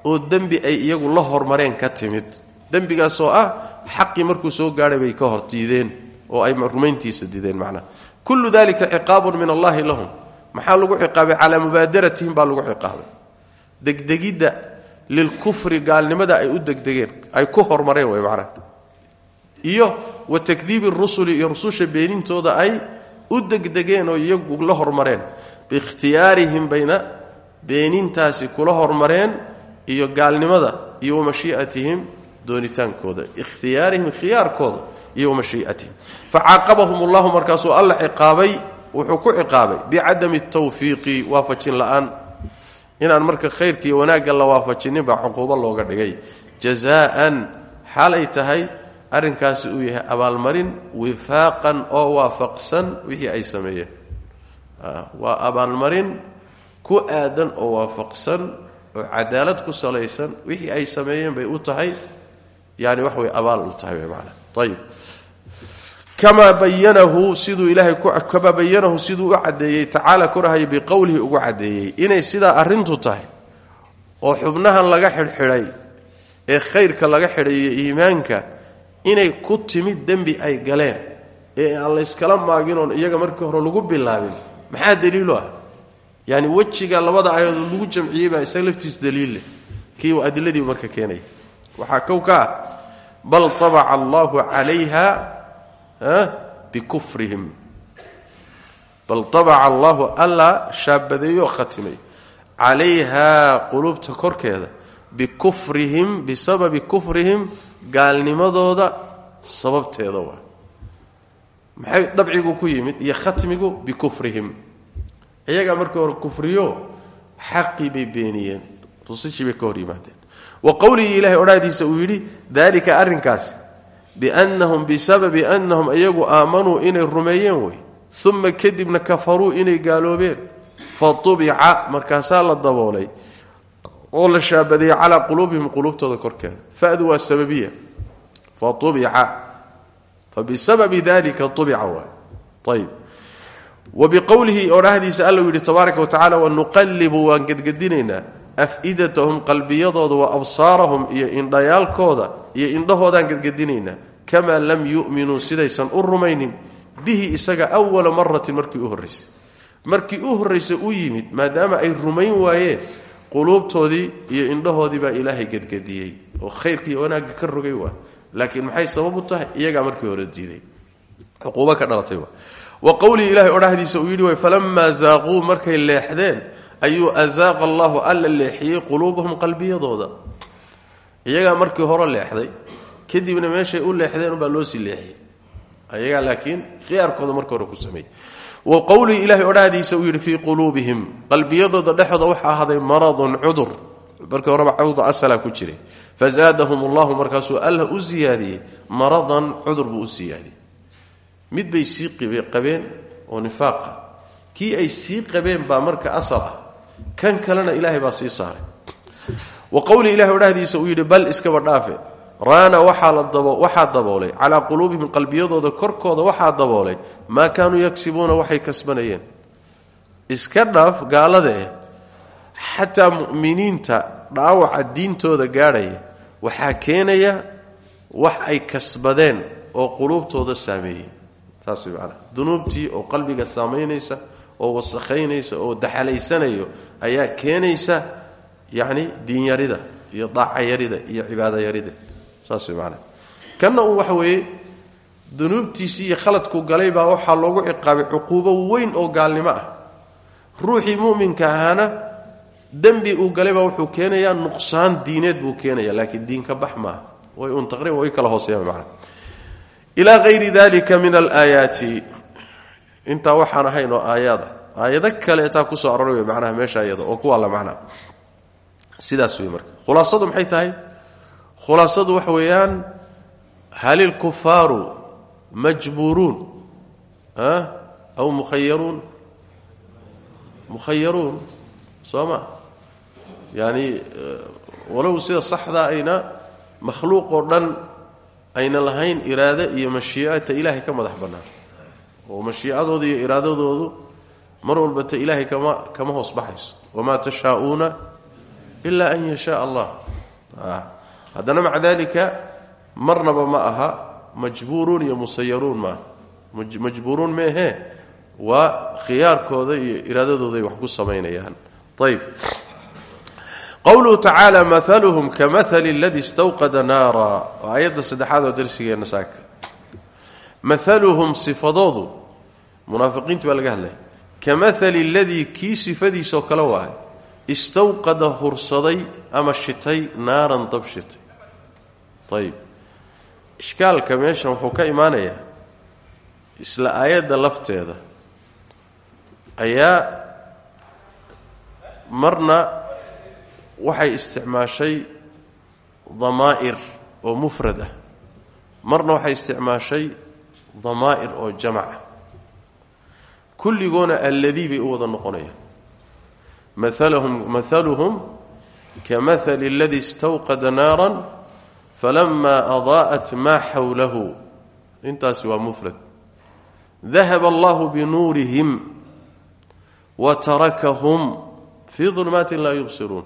Speaker 1: oo dembi ay iyagu la hormareen ka timid. Dembigaasoo ah xaqii markuu soo gaadhay bay ka hor diideen oo ay rumayntiisa diideen macnaha kullu dalika ciqaabun min allahi lahum. Maxaa lagu ciqaabay? Calaa mubaadaratihim baa lagu ciqaabay. Degdegidda lilkufri gaalnimada ay u degdegeen ay ku hormareen way macnaha iyo wa takdiibi rusuli iyo rususha beenintooda ay u degdegeen oo iyagu la hormareen. Biikhtiyaarihim bayna beenintaasi kula hormareen iyo gaalnimada iyo wa mashii'atihim doonitaankooda. Ikhtiyaarihim khiyaarkooda iyo wa mashii'atihim. Facaaqabahum allahu markaasuu alla ciqaabay wuxuu ku ciqaabay bicadami tawfiiqi waafajin la'aan. Inaan marka khayrka iyo wanaagga la waafajinin baa cuquubo looga dhigay. Jazaan xaalay tahay arrinkaasi uu yahay abaalmarin wifaaqan oo waafaqsan wixii ay sameeyeen. Waa abaalmarin ku aadan oo waafaqsan oo cadaalad ku salaysan wixii ay sameeyeen bay u tahay. Yani wax abaal u tahay maana ayib kamaa bayanahu siduu ilaahay kamaa bayanahu siduu u caddeeyey tacaala korahaya biqowlihi ugu caddeeyey inay sidaa arrintu tahay oo xubnahan laga xidhxidhay ee khayrka laga xidhayo iimaanka inay ku timid dembi ay galeen ee aan layskala maaginoon iyaga markii hore lagu bilaabin. Maxaa daliilo ah? Yani wejiga labada aayadood lagu jamciyey baa isaga laftiis daliilleh kii uu adiladii marka keenaya waxaa kow ka ah bal tabaca allahu calayha bikufrihim. Bal tabaca allahu alla shaabadeeyo khatimay. Calayhaa qulubta korkeeda bikufrihim bisababi kufrihim gaalnimadooda sababteeda waa. Maxay dabcigu ku yimid iyo khatmigu bikufrihim. Iyagaa markii hore kufriyo xaqii bay beeniyeen rusushii bay ka hor yimaadeen. Wa qowligii ilahay odhaadiisa uu yidhi daalika arrinkaasi biannahum bisababi annahum iyagu aamanuu inay rumeeyeen wey uma kadibna kafaruu inay gaaloobeen. Fa tubica markaasaa la daboolay oo la shaabadeeyey calaa quluubihim quluubtooda korkeeda. Fadu waa sababiya. Fa ubica fa bisababi dalika ubica waay ayb wa biqowlihi odhahdiisa alla yidhi tabaaraka wa tacala wanuqallibu waan gedgedinaynaa afidatahum qalbiyadooda wa absaarahum iyo indhayaalkooda iyo indhahoodaan gedgedinaynaa kamaa lam yu'minuu sidaysan u rumaynin bihi isaga awala maratin markii u markii u horraysa u yimid maadaama ay rumayn waayeen quluubtoodii iyo indhahoodii baa ilaahay gedgediyey oo khayrkii wanaagga ka rogay waa. Laakiin maxay sabab u tahay? Iyagaa markii hore diiday. Cuquubo ka dhalatay wa qowlii ilahay odhahdiisa uu yidhi way falamaa zaaquu markay leexdeen ayuu azaaqa allahu alla leexiyey quluubahum qalbiyadooda. Iyagaa markii hore leexday kadibna meeshay u leexdeen ubaa loo sii leexiyey. Ayagaa laakiin khiyaarkooda marka hore ku sameeyey wa qowlii ilahay odhahdiisa uu yidhi fii quluubihim qalbiyadooda dhexooda waxaa ahaaday maradun cudur. Markii horeba cudur asala ku jiray. Fazaadahum allahu markaasuu alla u siyaadiyey maradan cudur buu u mid bay sii qabeen oo nifaaqa. Kii ay sii qabeen baa marka asal ah. Kan kalena ilaahay baa sii saaray. Wa qowlii ilahay odhahdiisa uu yidhi bal iskaba dhaafe raana waxaa daboolay. Calaa quluubihim qalbiyadooda korkooda waxaa daboolay. Maa kaanuu yagsibuuna waxay kasbanayeen. Iska dhaaf gaalada eh. Xataa mu'miniinta dhaawaca diintooda gaadhaya. Waxaa keenaya wax ay kasbadeen oo quluubtooda saameeyey saas way macanaha dunuubtii oo qalbiga saamaynaysa oo wasakhaynaysa oo daxalaysanayo ayaa keenaysa yacni diinyarida iyo daacayarida iyo cibaadayarida saas way macanaha kanna uu waxa weeye dunuubtiisii iyo khaladku galay baa waxaa loogu ciqaabay cuquubo weyn oo gaalnimo ah. Ruuxii mu'minka ahaana dembi uu galay baa wuxuu keenayaa nuqsaan diineed buu keenaya laakiin diin ka bax way un taqriban way kala hooseeyaan macana ilaa hayri dalika min alaayaati intaa waxaan ahayn oo aayaad ah aayado kaleetaa ku soo aroray wey meesha iyada oo kuwa alla macnaha. Sidaas wey marka. Khulaasadu maxay tahay khulaasadu waxa weeyaan hal ilkufaaru majbuuruun aw mukhayaruun mukhayaruun soo ma? Yacni walow sida saxdaa ayna makhluuq oo dhan ayna lahayn iraado iyo mashii'ata ilaahay ka madax bannaan. Oo mashiicadooda iyo iraadadoodu mar walbata ilaahay kama kama hoos baxayso. Wamaa tashaa'uuna ilaa an yashaa allah haddana maca dalika marnaba ma aha majbuuruun iyo musayaruun maaha majbuuruun meehee waa khiyaarkooda iyo iraadadooday wax ku samaynayaan. Ayb qowluhu tacaala maaluhum kamahali aladii istawqada naara. Waa aayadda saddexaad oo darsigeenna saaka. Maaluhum sifadoodu munaafiqiinti baa laga hadlaya kamahali aladii kii sifadiisoo kale waahay istawqada hursaday ama shitay naaran dab shitay. Ayb ishkaalka meeshan wuxuu ka imaanayaa isla aayadda lafteeda ayaa marna waxay isticmaashay damaa'ir oo mufrad ah. Marna waxay isticmaashay damaa'ir oo jamac ah. Kulligoona alladii bay u wada noqonayaan maalahum maaluhum kamahali aladii istawqada naaran falamaa adaa'at maa xawlahu intaasi waa mufrad dahaba allahu binuurihim wa tarakahum fii dulmaatin laa yubsiruun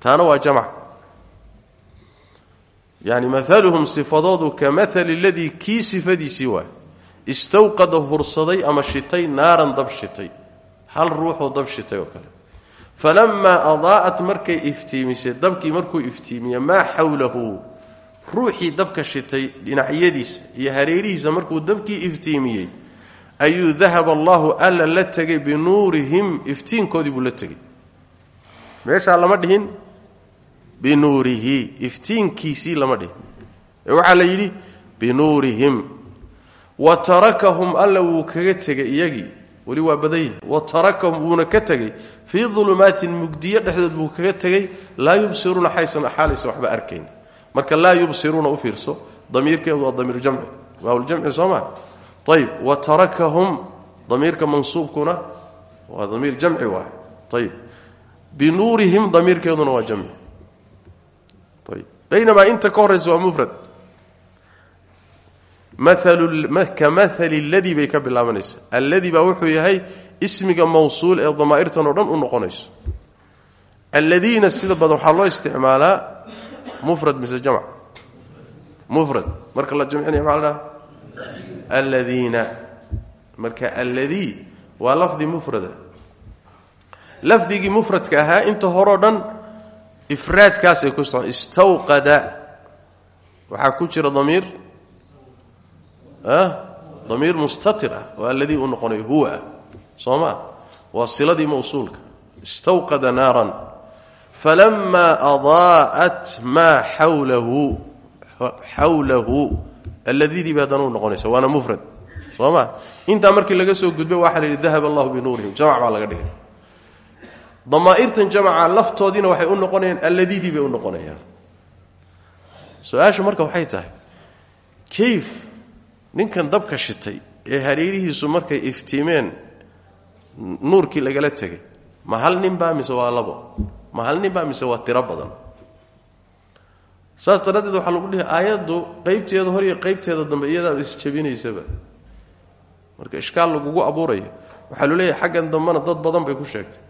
Speaker 1: taana waa jamc yani maaluhum sifadoodu ka maali ladii kii sifadiisii waay istawqada hursaday ama shitay naaran dab shitay hal ruuxoo dab shitay oo kale. Falamaa adaa'at markay iftiimisay dabkii markuu iftiimiye maa xawlahu? Ruuxii dabka shitay dhinacyadiisa iyo hareerihiisa markuu dabkii iftiimiyey ayuu dahaba allahu alla la tegay binuurihim iftiinkoodii buu la tegey meeshaa lama dhihin? Binuurihi iftiinkiisii lama dhihin. Ee waxaa la yidhi binuurihim. Wa tarakahum alla wuu kaga tegay iyagii weli waa badany wa tarakahum wuuna ka tegey. Fii dulumaatin mugdiyo dhexdood buu kaga tegey. Laa yubsiruuna xaysan xaalaysan waxba arkayn. Marka laa yubsiruuna u fiirso damiirkeedu waa damiir jamci. Waawljamci soo maa ayb wa tarakahum damiirka mansuubkuna waa damiir jamci waay ayb binuurihim damiirkeeduna waa jamci. Ayb baynamaa inta ka horaysa mufrad ka maali ladii bay ka bilaabanaysa alladii baa wuxuu yahay ismiga mawsuul ee damaa'irtan oo dhan u noqonayso alladiina sida badan waxaa loo isticmaalaa mufrad mise jamc mufrad marka la jamcinaya maxaa la dhaha alladiina marka alladii waa lafdi mufrada lafdigii mufradka ahaa inta horeo dhan ifraadkaasay ku ku jira damiir mustatir ah oo alladii uu noqonayo huwa. Ah soo maa waa siladii mawsuulka. Istawqada naaran. Falamaa adaa'at maa xawlahu xawlahu alladiidii ba haddana u noqonaysa waana mufrad. Soo ma intaa markii laga soo gudbay waxaa la yidhi dahab allahu binuurihim jamac baa laga dhigay. Damaa'irtan jamaca laftoodiina waxay u noqonayaan alladiidii bay u noqonayaan. Su'aashu marka waxay tahay kayf ninkan dabka shitay ee hareerihiisu markay iftiimeen nuurkii lagala tegay. Ma hal nin baa mise waa labo? Ma hal nin baa mise waa tiro badan? Saas daraaddeed waxaa lagu dhihi aayaddu qaybteeda hor iyo qaybteeda dambe iyadaa isjabinaysaba marka ishkaal lagugu abuurayo waxaa lu leeyahay xaggan dambena dad badan bay ku sheegtay.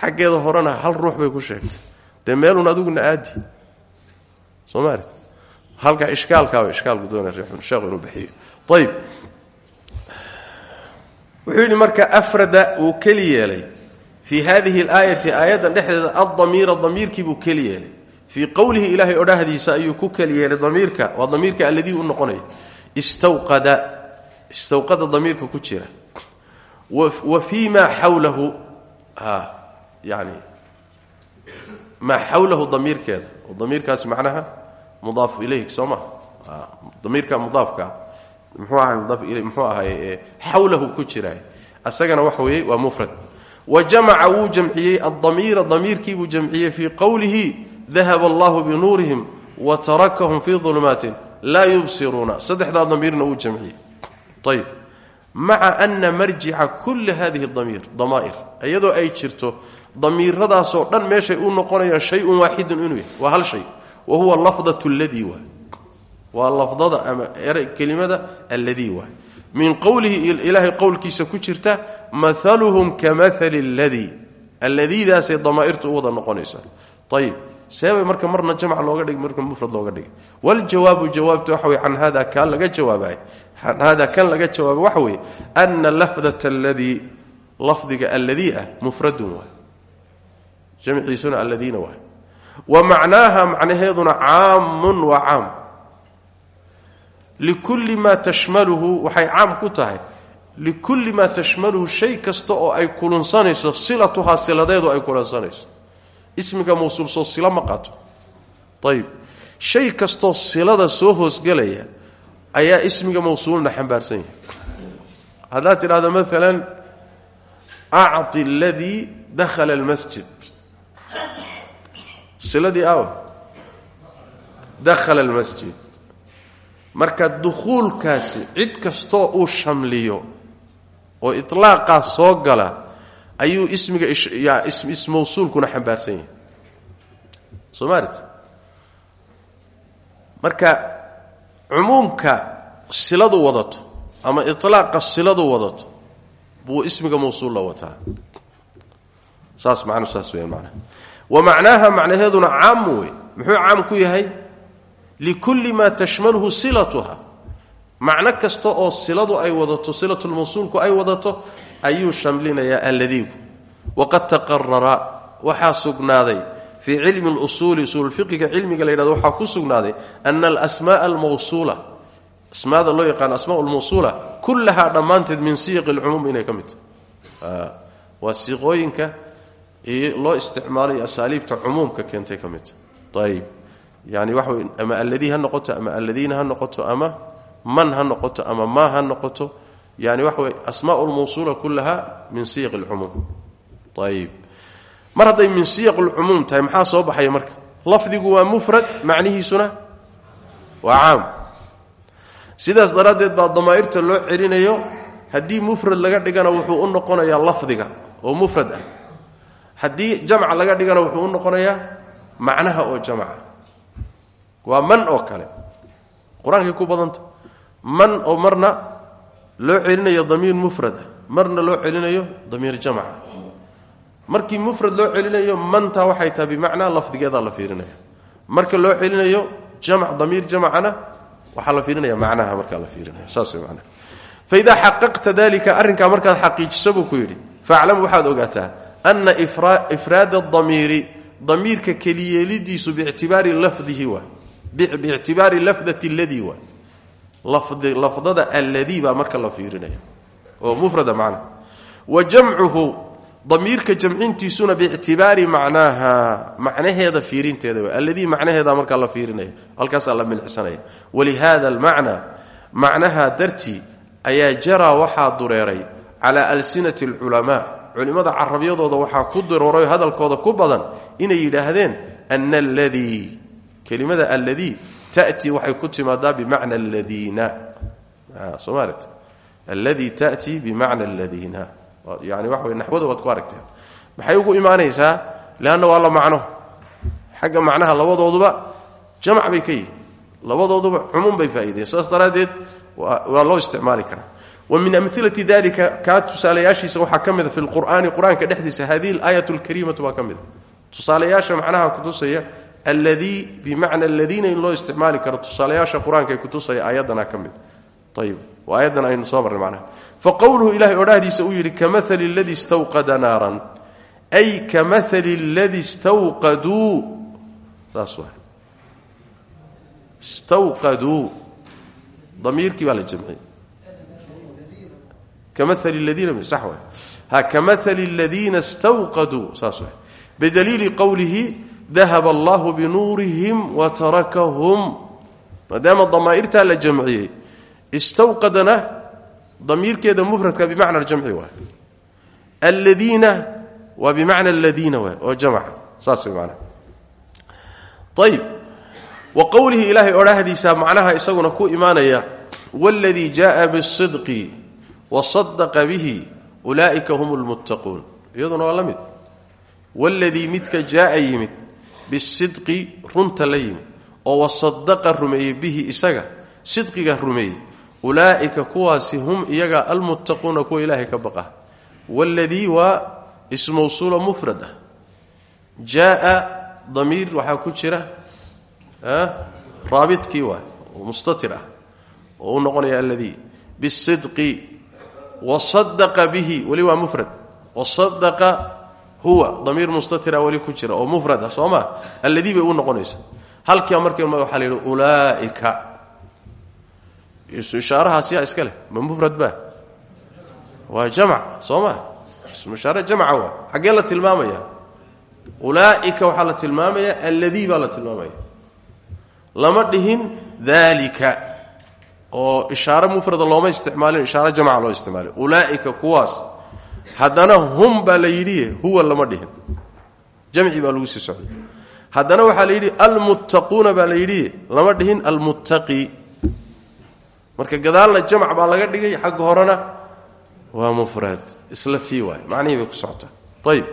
Speaker 1: Xaggeeda horena hal ruux bay ku sheegtay. Dee meelun aadi. Soo maarad halkaa ishkaalkaaba ishkaalku doonaya sheekhu inuu bixiyo ayib wuxuu yidhi marka afrada uu keli yeelay fii hadihi alaayati aayaddan dhexdeeda addamiira damiirkiibuu keli yeelay. Fii qowlihi ilaahay odhahdiisa ayuu ku keli yeelay damiirka waa damiirka alladii u noqonaya. Istawqada istawqada damiirka ku jira. Wa fii maa xawlahu yani maa xawlahu damiirkeeda. Oo damiirkaasi macnaha mudaaf muxuu ahay xawlahu ku jiraay asagana waxa weeye waa mufrad. Wa jamaca wuu jamciyey addamiira damiirkiibuu jamciyey fii qowlihi dahaba allahu binuurihim wa tarakahum fii ulumaatin laa yubsiruuna. Saddexdaa damiirna wuu jamciyey. Ayb maca ana marjica kulli hadihi damiir damaa'ir. Iyadoo ay jirto damiiradaasoo dhan meeshay u noqonayaan shayun waaxidun inuu yahay. Waa hal shay. Wa huwa lafdat ladii waa lafdada ama kelimada alladii waay min qowlihi ilaahay qowlkiisa ku jirta maaluhum ka maali ladii alladiidaasay damaa'irtu u wada noqonaysaa. Ayib seebay marka marna jamc looga dhig marka mufrad looga dhigay. Waljawaabu jawaabta waxa wey can hada kan laga jawaabay? Can hada kan laga jawaabay? Waxa weeye ana lafdat alladii lafdiga alladii ah mufradun waay jamciisuna alladiina waay wa likulli maa tashmaluhu waxay caam ku tahay likulli maa tashmaluhu shay kasta oo ay kulunsanayso silatuhaa siladeedu ay kulansanayso ismiga mawsuul soo sila ma qaato. Ayib shay kastoo silada soo hoosgelaya ayaa ismiga mawsuulna xambaarsan yahay. Haddaad tidhahdo maalan acti aladii dakhala almasjid. Siladii aw dakhala almasjid marka dukhuulkaasi cid kastoo uu shamliyo oo itlaaqaa soo gala ayuu ismiga ismawsuulkuna xambaarsan yahay. Soo maalit marka cumuumka siladu wadato ama iطlaaqa siladu wadato buu ismiga mawsuulla wataa. Saas macnu saas macnaha. Wa macnaaha macnaheeduna caam wey muxuu caam ku yahay likulli maa tashmalhu silatuha. Macno kasta oo siladu ay wadato silatulmawsuulku ay wadato ayuu shamlinayaa alladiigu waqad taqarara waxaa sugnaaday fii cilmi lusuuli usuulfiqiga cilmiga la yhahdo waxaa ku sugnaaday ana alasmaaa almawsuula asmaada loo yaqaan asmaa lmawsuula kullahaa dhammaanteed min siyaqi lcumuum inay ka mid tahay. Waa siiqooyinka loo isticmaalayo asaaliibta cumuumka keentay yani waxa wey ama alladii ha noqoto ama alladiina ha noqoto ama man ha noqoto ama maa ha noqoto. Yani waxa wey asmaa lmawsuula kullaha min siyaq lcumuum ayib mar hadday min siyaq lcumuum tahay maxaa soo baxaya marka? Lafdigu waa mufrad macnihiisuna waa caam. Sidaas daraaddeed baa damaa'irta loo celinayo haddii mufrad laga dhigana wuxuu u noqonayaa lafdiga oo mufrad ah. Haddii jamc laga dhigana wuxuu u noqonayaa macnaha oo jamca waa man oo kale. Qur'aankay ku badanta man oo marna loo celinayo damiir mufrad ah. Marna loo celinayo damiir jamca markii mufrad loo celinayo mantaa waxay tahay bimacnaa lafdigeedaa la fiirinaya marka loo celinayo jamc damiir jamcana waxaa la fiirinaya macnaha markaa la fiirinaya saas way macnaha. Faidaa xaqaqta dalika arrinkaa markaad xaqiijiso ku yidhi. Faaclam waxaad ogaataa ana ifraada adamiiri damiirka keliyeelidiisu biictibaari lafdihi waa biictibaari lafdati ladii waa lafdada alladii baa marka la fiirinaya oo mufrada macnaha wa jamcuhu damiirka jamcintiisuna biictibaari macnaaha macnaheeda fiirinteeda w alladii macnaheeda markaa la fiirinaya halkaasaa la milcsanaya walihada almacnaa macnaha dartii ayaa jaraa waxaa dureeray calaa alsinati alculamaa. Culimmada carabyadooda waxaa ku durooray hadalkooda ku badan inay yidhaahdeen ana alladii kelimada alladii tatii waxay ku timaadaa bimacna aladiina somalit alladii tatii bimacna aladiina yani waxa wey naxwada waad ku aragteen. Maxay ugu imaanaysaa? Leanna waa la macno. Xagga macnaha labadooduba jamac bay ka yihiin labadooduba cumuum bay faa'iideen. Saas daraaddeed waa loo isticmaali karaa. Wa min amilati dalika kaa tusaalayaashiisa waxaa ka mida fi lqur'aani qur'aanka dhexdiisa hadihi alaayat lkariimatu baa ka mida tusaalayaasha macnaha kutusaya alladii bimacna aladiina in loo isticmaali karo tusaalayaasha qur'aanka ay kutusaya aayadana ka mid. Ayib waa aayaddan aynu soo marnay macnaha. Faqowluhu ilahay odhahdiisa uu yidhi kamali ladii istawqada naaran. Ay kamali ladii istawqaduu saas waa istawqaduu damiirkii baa la jamciyey kamali ladiina ha kamali aladiina istawqaduu saas waay. Bidaliili dahaba allahu binuurihim watarakahum maadaama damaa'irtaa la jamciyey istawqadana damiirkeeda mufradka bimacna jamci waay alladiina waa bimacna aladiina waay oo jamca saas way macnaha ayib wa qowlihi ilaahay odhahdiisa macnaha isaguna ku imaanaya waladii jaaa bisidqi wasadaqa bihi ulaa'ika hum lmuttaquun iyaduna waa la mid. Waladii midka jaaa yimid bisidqi runta la yimid oo wasadaqa rumeeyey bihi isaga sidqiga rumeeyey. Ulaa'ika kuwaasi hum iyaga almuttaquuna kuwa ilaahay ka baqa. Waladii waa ismawsuula mufrad ah. Jaaa damiir waxaa ku jira raabidkii waay oo mustatir ah oo noqonaya alladii. Bisidqi wasadaqa bihi weli waa mufrad. Wasadaqa huwa damiir mustatira weli ku jira oo mufrad ah soo maa alladii bay u noqonaysa. Halkia markii waxaa la yidhi ulaaika. Ishaarahaas yaa iska leh ma mufrad ba waa jamc soo ma? Ismushaare jamca waa. Xaggee la tilmaamaya? Ulaa'ika waxaa la tilmaamaya alladii baa la tilmaamaya. Lama dhihin daalika oo ishaare mufrada looma isticmaalin ishaare jamca loo isticmaalin ulaa'ika kuwaas haddana hum baa la huwa lama dhihin. Jamci baa lagu sii socday. Haddana waxaa la yidhi almuttaquuna baa la lama dhihin almuttaqi. Marka gadaalna jamc baa laga dhigay xagga horena waa mufrad. Isla tii waay macnihii bay ku socotaa. Ayib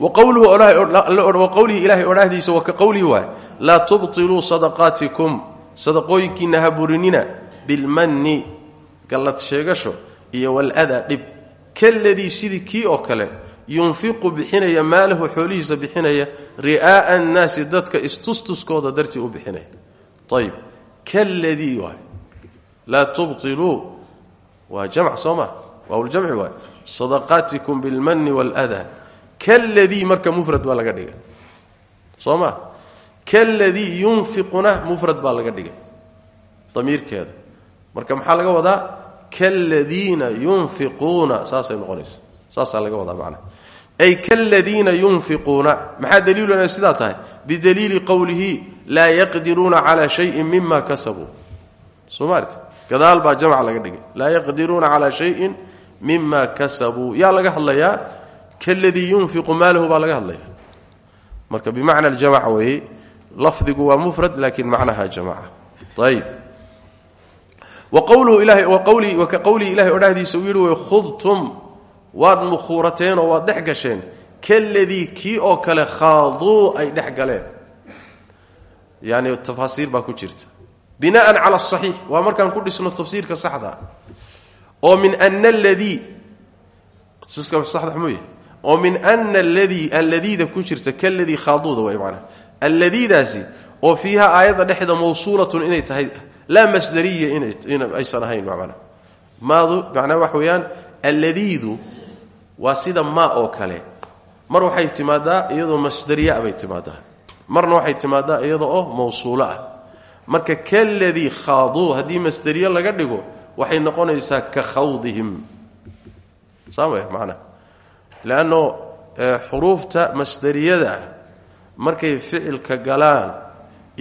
Speaker 1: waqowlihi ilaahay odhaahdiisa wa ka qowlihi waay laa tubtiluu sadaqaatikum. Sadaqooyinkiina ha burinina bilmanni gallad sheegasho iyo waladaa dhib kaladii sidii kii oo kale yunfiqu bixinaya maalahu xoolihiisa bixinaya ri'aa'a annaasi dadka istustuskooda dartii u bixinaya. Ayib kaladii waay. Laa tubtiluu. Waa jamc soo ma? Waawljamci waay. Sadaqaatikum bilmanni waaladaa kaladii marka mufrad baa laga dhigay. Soo ma? Yunfiquna mufrad baa laga dhigay. Damiirkeeda. Marka maxaa laga wadaa kaladiina yunfiquuna saasay noqonaysa. Saasaa laga wadaa macnaha. Ay kaladiina yunfiquuna maxaa daliiluna sidaa tahay? Bidaliili qowlihi laa yaqdiruuna calaa shayin mima kasabuu. Somalit gadaal baa jamc laga dhigay. Laa yaqdiruuna calaa shayin mima kasabuu. Yaa laga hadlayaa kaladii yunfiqu maalahu baa laga hadlaya marka bimacna aljamac weeye lafdigu waa mufrad laakiin macnaha jamaca ayib waka qowlihi ilahay odhahdiisa uu yidhi way khudtum. Waad mukhuurateen oo waad dhex gasheen. Kaladii kii oo kale khaaduu ay dhex galeen. Yani tafaasiir baa ku jirta. Binaan cala asaxiix waa markaan ku dhisno tafsiirka saxda. Oo min ana aladii muu oo min ana aladii alladiida ku jirta kaladii khaaduuda way macnaha. Alladiidaasi oo fiiha aayadda dhexda mawsuulatun laa masdariya inaysan ahayn macnaa maadu macnaa waxa weeyaan alladiidu waa sida maa oo kale. Mar waxay timaadaa iyadoo masdariyaa bay timaadaa. Marna waxay timaadaa iyada oo mawsuulo ah. Marka kaladii khaaduu haddii masderiye laga dhigo waxay noqonaysaa ka khawdihim. Saamaya macnaa leanno xuruufta masderiyada markay ficilka galaan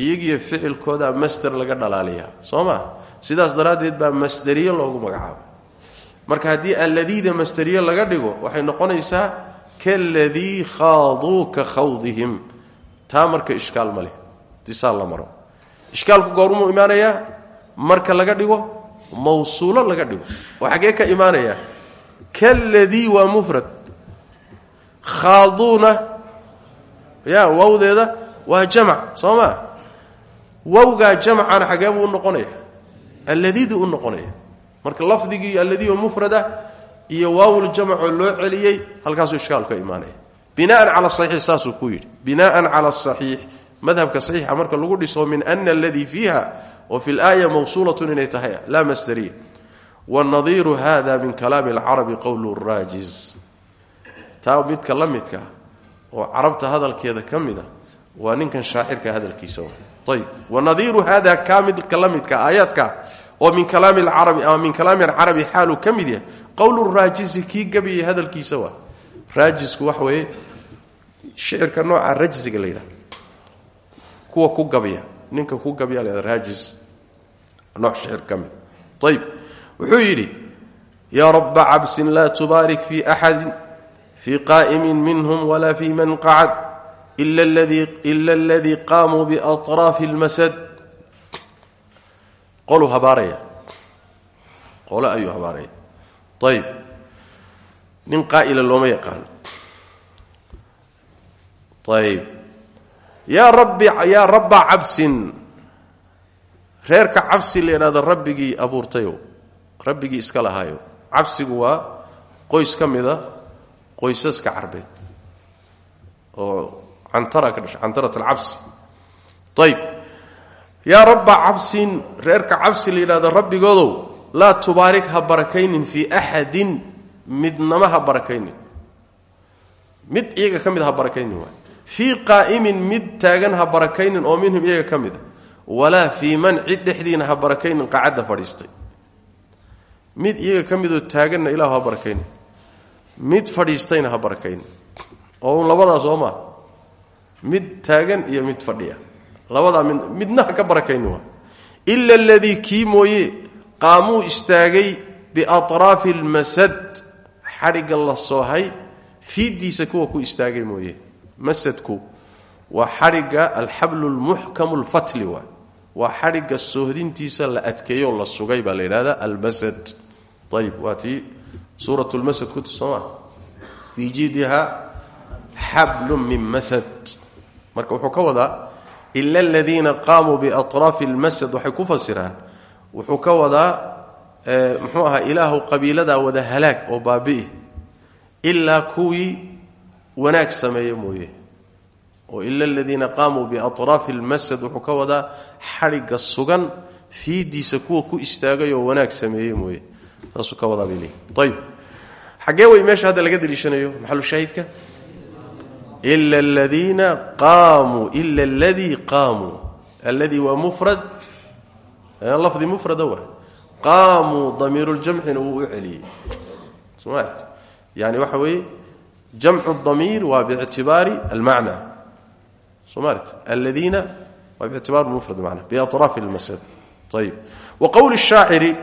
Speaker 1: iyagiyo ficilkooda masder laga dhalaaliyaa. Soo ma? Sidaas daraaddeed baa masderiye loogu magacaabay marka haddii alladiida masderiye laga dhigo waxay noqonaysaa kaladii khaaduu ka khawdihim. Taa marka ishkaal ma leh. Disaal la maro. Ishkaalku goormuu imaanayaa? Marka laga dhigo mawsuulo laga dhigo. Oo xaggee ka imaanaya? Kaladii waa mufrad. Khaaduuna ya wawdeeda waa jamac. Soo maa wawgaa jamcana xagee buu u noqonaya. Alladiidu u noqonaya. Marka lafdigii alladii oo mufrada iyo waawuljamacoo loo celiyey halkaasuu ishkaal ka imaanaya. Binaan cala saxiix saasuu ku yidhi. Binaan cala saxiix. Madhabka saxiixa marka lagu dhiso min ana aladii fiiha oo fi laaya mawsuulatun inay tahay laa masdariya wanadiiru hada min kalaami alcarabi qowlu raajiz. Taa midka la midka oo carabta hadalkeeda ka mida waa ninkan shaacirka hadalkiisa ayb wanadiiru hada kaa midka la midka aayaadka oo min kalaami alcarabi ama min kalaami alcarabi xaaluu ka mid yahay qowlu raajizi kii gabayay hadalkiisa waa. Raajisku wax weeye shicirka nooca rajsiga la yidhaha kuwa ku gabya ninka ku gabya la raajis nooc shicir ka mid. Ayb wuxuu yidhi yaa raba cabsin laa tubaarik fi axadin fii qaa'imin minhum walaa fi man qacad ila aladii qaamuu biaطraafi اlmasad qoluu habaaraya qole ayuu habaaraya ayb nin qaa'ila looma yaqaano ayb yaa rabbi yaa rabba cabsin reerka cabsi la yidhahdo rabbigii abuurtayow rabbigii iska lahaayo cabsigu waa qoys ka mida qoysaska carbeed oo cantara ka dhashay cantarat alcabsi ayb yaa rabba cabsin reerka cabsi la yidhahdo rabbigoodow laa tubaarik ha barakaynin fii axadin midnama ha barakaynin. Mid iyaga ka mid ha barakaynin waay. Fii qaa'imin mid taagan ha barakaynin oo minhum iyaga ka mid a. Walaa fii man cid dhexdiina ha barakaynin qacadda fadhiistay. Mid iyaga ka midoo taaganna ilahu ha mid fadhiistayna ha barakaynin. Oo un labadaa soo maa mid taagan iyo mid fadhiya. Labadaa mid midna ha ka barakaynin waa ila aladii kii mooye qaamuu istaagay almasad xadhigga la soohay fiiddiisa kuwa ku istaagay mooye. Masadku waa xadhigga alxablu lmuxkamu lfatli waa waa xadhigga soohdintiisa la adkeeyoo la sugay baa la almasad. Ayib waa tii suurat lmasad ku sooma fii jiidiha min masad marka wuxuu ka wadaa ila aladiina qaamuu biatraafi lmasad waxay ku fasiraan. Wuxuu ka wadaa muxuu ahaa ilaahu qabiiladaa wada halaag oo baabi'i ilaa kuwii wanaag sameeye mooye. Oo ila aladiina qaamuu biatraafi lmasad wuxuu ka wadaa xadhigga sugan fiidiisa kuwa ku istaagay oo wanaag sameeye mooye. Saasuu ka wadaa bay leeyihi ayib xaggee meesha hadda laga deliishanayo maxalushaahidka ila aladiina qaamuu ila aladii qaamuu alladii waa mufrad lafdi mufrada waa qaamuu damiiruljamcina wuu u celiyey somat yani waxa weeye jamcu damiir waa bictibaari almacna somalit aladiina waa bictibaari mufrad mana biatraafi lmasad ayib wa qowli shaaciri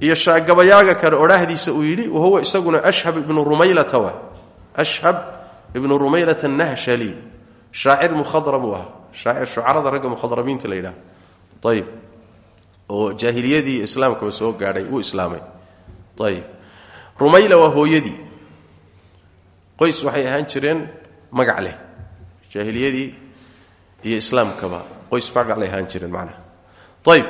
Speaker 1: iyo gabayaaga kale odhaahdiisa uu yidhi wahuwa isaguna ashhab ibnu rumaylata wa ashhab ibnu rumaylata nahshali shaacir mukhadram ahaa. Shaacir shucarada ragga mukhadramiinta la yidhaha. Ayib oo jaahiliyadii islaamkaba soo gaadhay uu islaamay. Ayib rumayla waa hooyadii. Qoys waxay ahaan jireen magac leh. Jaahiliyadii iyo islaamkaba qoys magac lay ahaan jireen macnaha. Ayib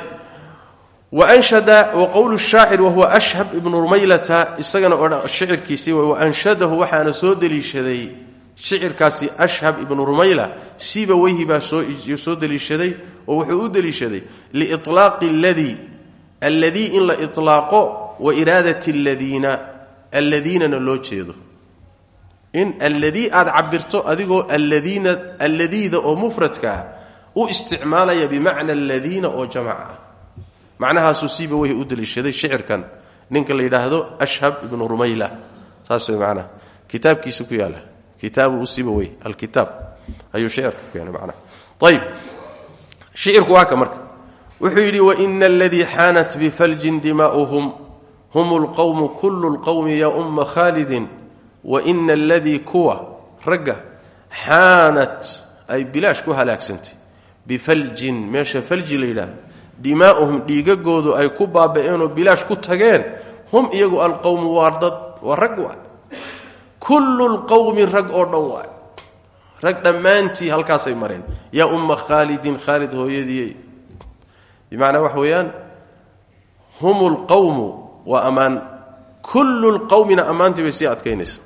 Speaker 1: wanshada waqowlu shaacir wahuwa ashhab ibnu rumaylata isagana shicirkiisii waanshadahu waxaana soo deliishaday shicirkaasi ashhab ibnu rumayla siba weyhi baa soo deliishaday oo wuxuu u deliishaday liilaaqi alladii alladii in la ilaaqo wa iraadat aladiina alladiinana loo jeedo. In alladii aad cabirto adigoo aladiina alladiida oo mufradkaa ah, u isticmaalaya bimacna aladiina oo jamac ah. Macnahaasuu siiba weyhi u deliishaday shicirkan. Ninka la yidhaahdo ashhab ibnu rumayla. Saas way macnaha ku yaalla kitaabu siba wey alkitaab. Ayuu shicirka ku keenay macnaha. Ayib shicirku waa ka marka. Wuxuu yidhi waina aladii xaanat bifaljin dimaa'uhum hum lqowmu kullu lqowmi ya umma khaalidin. Waina aladii kuwa ragga xaanat ay bilaash ku halaagsantay. Bifaljin meesha falji la yidhaahdo. Dimaa'uhum dhiigagoodu ay ku baaba'eenoo bilaash ku tageen. Hum iyagu alqowmu waa dad rag kullu lqowmi rag oo dhan waay. Rag dhammaantii halkaasay mareen. Yaa umma khaalidin khaalid hooyadii. Bimacnaa waxa weeyaan hum lqowmu waa ammaan kullu lqowmina ammaantii bay sii adkaynaysa.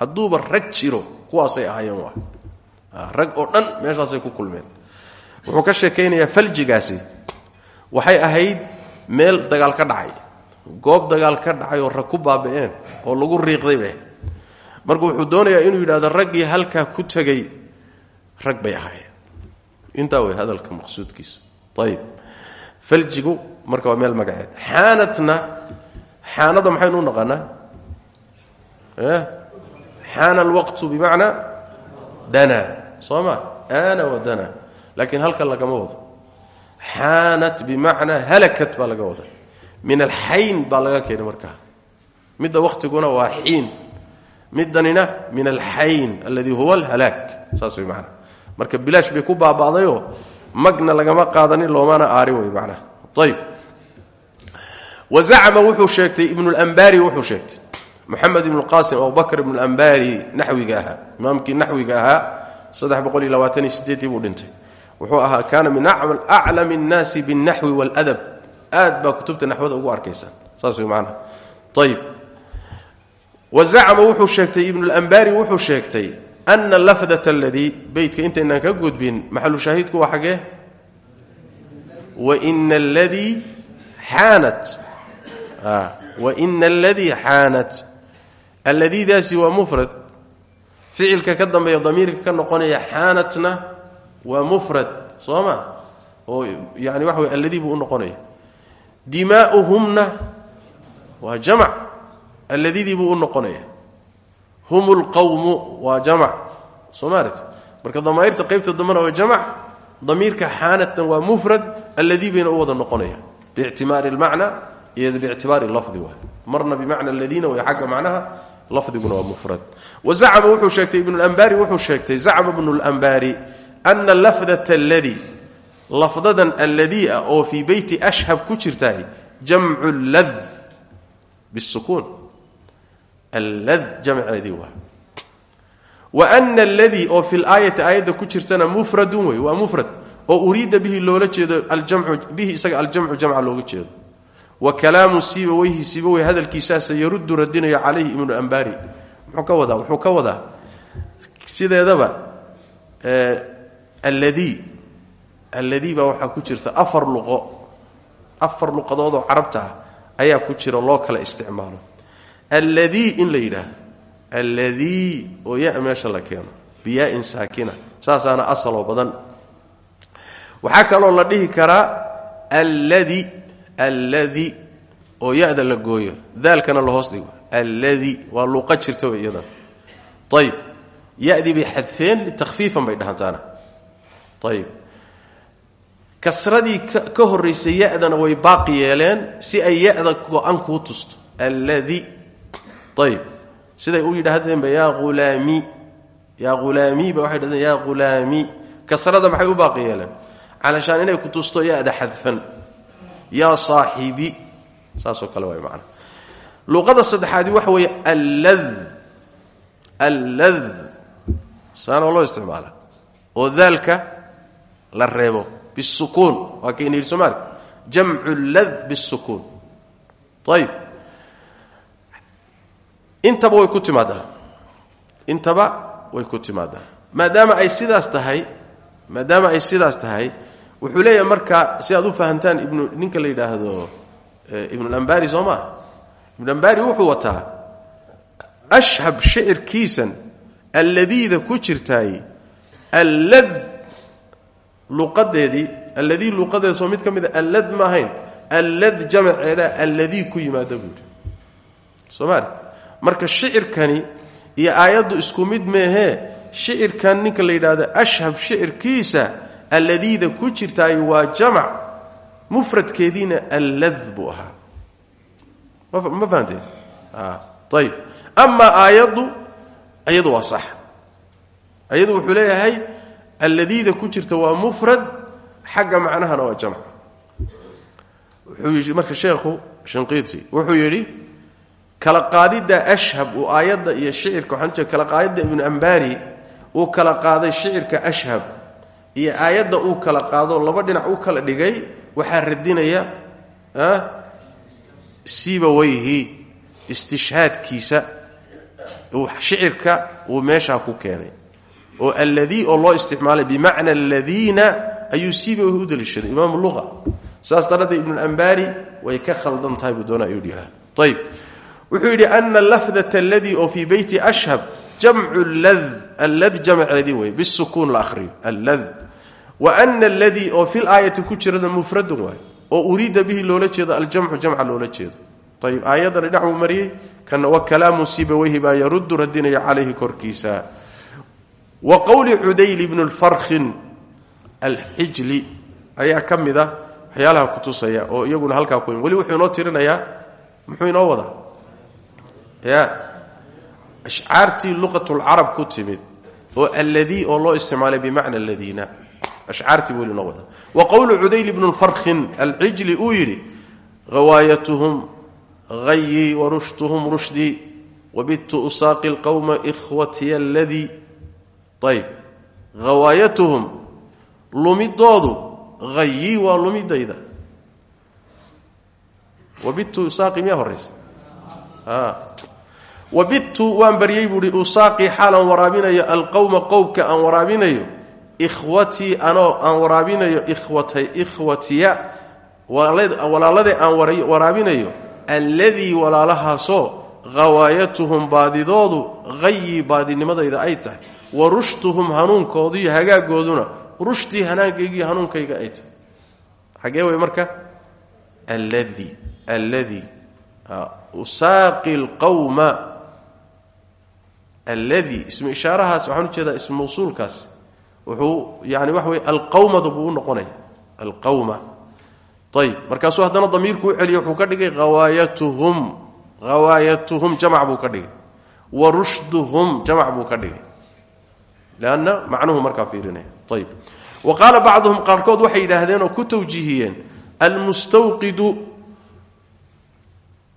Speaker 1: Hadduuba rag jiro kuwaasay ahaayeen waa rag oo dhan meeshaasay ku kulmeen. Wuxuu ka sheekaynayaa faljigaasi. Waxay ahayd meel dagaal ka dhacay goob dagaal ka dhacay oo rag ku baaba'een oo lagu riiqdayba marka wuxuu doonayaa inuu yidhahdo raggii halkaa ku tegay rag bay ahaayeen. Intaa wey hadalka maqsuudkiisu. Ayib faljigu marka waa meel magaceed. Xaanatna xaanada maxaynu u naqaanaa? Xaana alwaqtu bimacnaa dana. Soo ana wa dana. Laakiin halkan lagama wado. Xaanat bimacnaa halakat baa laga wada min alxayn baa laga keenay markaa midda wakhtiguna waa xiin. Middanina min alxayn alladii huwa alhalaak saas way macnaa marka bilaash bay ku baaba'dayoo magna lagama qaadanin loomana aarin wey macnaha ayib wa zacama wuxuu sheegtay ibnulambaari wuxuu sheegtay. Moxamed ibnu qaasim abubakr ibnu lambaari naxwiga ahaa. Imaamkii naxwiga ahaa buu dhintay. Wuxuu ahaa kaana min aclami اnnaasi biاlnaxwi waaladab aad baa kutubta naxwada ugu arkaysa. Saas way macnaha. Ayib wa zacama wuxuu sheegtay ibnulambaari wuxuu sheegtay ana lafdat aladii beytka intaynaan ka gudbin maxalu shaahidku waa xagee? Waina aladii xaanat. Waina aladii xaanat. Alladiidaasi waa mufrad. Ficilka ka dambeeya damiirka ka noqonaya xaanatna waa mufrad. Soo ma? Oo yani waxa wey buu u noqonaya dimaa'uhumna waa jamac alladidii buu u noqonaya. Hum lqawmu waa maarat marka damaa'irta qaybta dambena waa jamac damiirka xaanatna waa mufrad alladii bayna u wada noqonaya. Biictibaari lmacna iyo biictibaari lafdi waay marna bimacna aladiina way xagga macnaha lafdiguna waa mufrad. Wa zacama wuxuu sheegtay ibnulambaari wuxuu sheegtay zacma bnu lmbaari ana lafdat alladii lafdadan alladii ah oo fii beyti ashhab ku jirtahay jamcu lad bisukuun allad jamceedii waa. Wa ana alladii oo fi laayati aayadda ku jirtana mufradun wey mufrad oo uriida bihi loola jeedo bihi isaga aljamcu jamca looga jeedo. Wa kalaamu sibaweyhi sibawey hadalkiisaasa yaruddu radinayo calayhi ibnu ambaari. Muxuu ka wadaa wuxuu ka wadaa? Sideedaba alladii alladii baa waxaa ku jirta afar luqo afar luqadoodoo carabta ah ayaa ku jira loo kala isticmaalo. Alladii in la yidhaahdo alladii oo ya meesha la keeno biyaa-in saakina saasaana asaloo badan. Waxaa kaloo la dhihi karaa alladi alladi oo ya-da la gooyo. Daalkana la hoos dhigo. Alladi waa luuqa jirta wey iyadan. Ayib ya-dii bay xadfeen litakfiifan bay kasradii ka horraysay ya-dana way baaqi yeeleen si ay ya-da go-an kuu tusto. Alladi ayib siday u yidhaahdeenba yaa hulaami yaa hulaami ba waxay dhahdeen yaa hulaami kasrada maxay u baaqi yeeleen? Calashaan inay ku tusto ya-da xadfan. Yaa saaxibi saasoo kale waay macana luqada saddexaadi waxa weeye allad allad saanoo loo isticmaala. Oo daalka la reebo bisukuun waa kayna yidhi somaali jamcu lad bisukuun ayib intaba way ku timaadaa intaba way ku timaadaa maadaama ay sidaas tahay maadaama ay sidaas tahay wuxuu leeyahay marka si aad u fahamtaan ibnu ninka la yidhaahdo ibnulambari soo maa ibnulambari wuxuu wataa ashhab shicirkiisan alladiida ku jirtaay luqadeedii alladii luqadeeda soo mid ka mid a allad ma ahayn allad jamaceeda alladii ku yimaada buuri soo maart marka shicirkani iyo aayaddu isku mid meehee shicirkan ninka la yidhaahdo ashhab shicirkiisa alladiida ku jirtaay waa jamac mufradkeediina allad buu ahaa. Ma fahanteen ayib amaa aayaddu ayadu waa sax. Ayadu wuxuu leeyahay alladiida ku jirta waa mufrad xagga macnahana waa jamc marka sheekhu shinqiiti wuxuu yidhi kala qaadidda ashhab uu aayadda iyo shicirka waxaan ujeeda kala qaadidda ibnu ambari uu kala qaaday shicirka ashhab iyo aayadda uu kala qaado laba dhinac u kala dhigay waxaa radinaya sibaweyhi istishhaadkiisa shicirka uu meeshaa ku keenay oo alladii oo loo isticmaalay bimacna aladiina ayuu sibaweyhi u daliishaday imaam luqa saas daraaddeed ibnuambari way ka khaldan tahay buu doona ayuu yidhaha ayb wuxuu yidhi ana lafdat alladii oo fii beyti ashhab jamcu lad allad jamceedii wey bisukuun la ahriyo allad. Wa ana aladii oo fil aayati ku jirana mufradun waay oo uriida bihi loola jeedo aljamcu jamca loola jeedo. Ayb aayadana dhinac uu mariyey kana wa kalaamu sibaweyhi baa yaruddu radinaya calayhi korkiisa wa qowli cudayl bni lfarkhin alxijli ayaa ka mid a waxyaalaha kutusaya oo iyaguna halkaa ku weli wuxuu inoo tirinayaa muxuu inoo wadaa? Ya ashcaartii luqatulcarab ku timid oo alladii oo loo isticmaalay bimacna aladiina ashcaartii weli inoo wadaa. Wa qowlu cudayl bni lfarkhin alxijli uu yidhi hawaayatuhum hayii warushtuhum ayb. Hawaayatuhum lumidoodu. Hayii waa lumidayda. Wabidtu usaaqi miyaa horaysa wabidtu waan baryey buuhi usaaqii xaalan waraabinayo alqowma qowbka aan waraabinayo ikhwatii anoo aan waraabinayo ikhwatay ikhwatiya walaalade aan waraabinayo alladii walaalahaasoo hawaayatuhum baadidoodu hayii baadinimadayda ay tahay wa rushtuhum hanuunkoodu iyo hagaagooduna rushtii hanaankaygii hanuunkayga ay tahay. Xagee wey marka? Alladii alladii usaaqi lqowma alladii ismu ishaarahaas waxaan u jeedaa ismu mawsuulkaas. Wuxuu yani waxa wey alqawmada buu u noqonaya. Alqawma. Ayb markaasuu haddana damiirku u celiyo wuxuu ka dhigay hawaayatuhum hawaayatuhum jamac buu ka wa rushduhum jamac buu ka leanna macnuhu markaa fiirinaya ayb wa qaala bacduhum qaarkood waxay yidhaahdeen oo ku tawjiihiyeen almustawqidu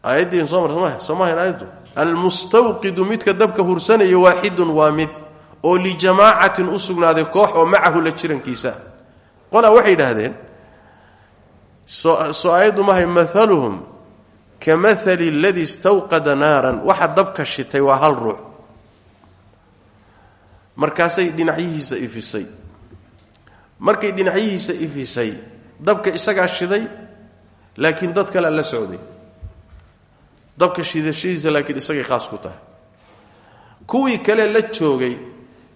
Speaker 1: aayaddiin soo mar soo mahayn aayaddu almustawqidu midka dabka hursanaya waaxidun waa mid oo lijamaacatin u sugnaaday koox oo macahu la jirankiisa qolaa waxay yidhaahdeen soo aayaddu mahay maaluhum ka maali aladii istawqada naaran waxa dabka shitay waa hal ruux markaasay dhinacyihiisa ifisay. Markay dhinacyihiisa ifisay dabka isagaa shiday laakiin dad kalea la socday. Dabka shidashadiisa laakiin isagay khaas ku tahay. Kuwii kale la joogay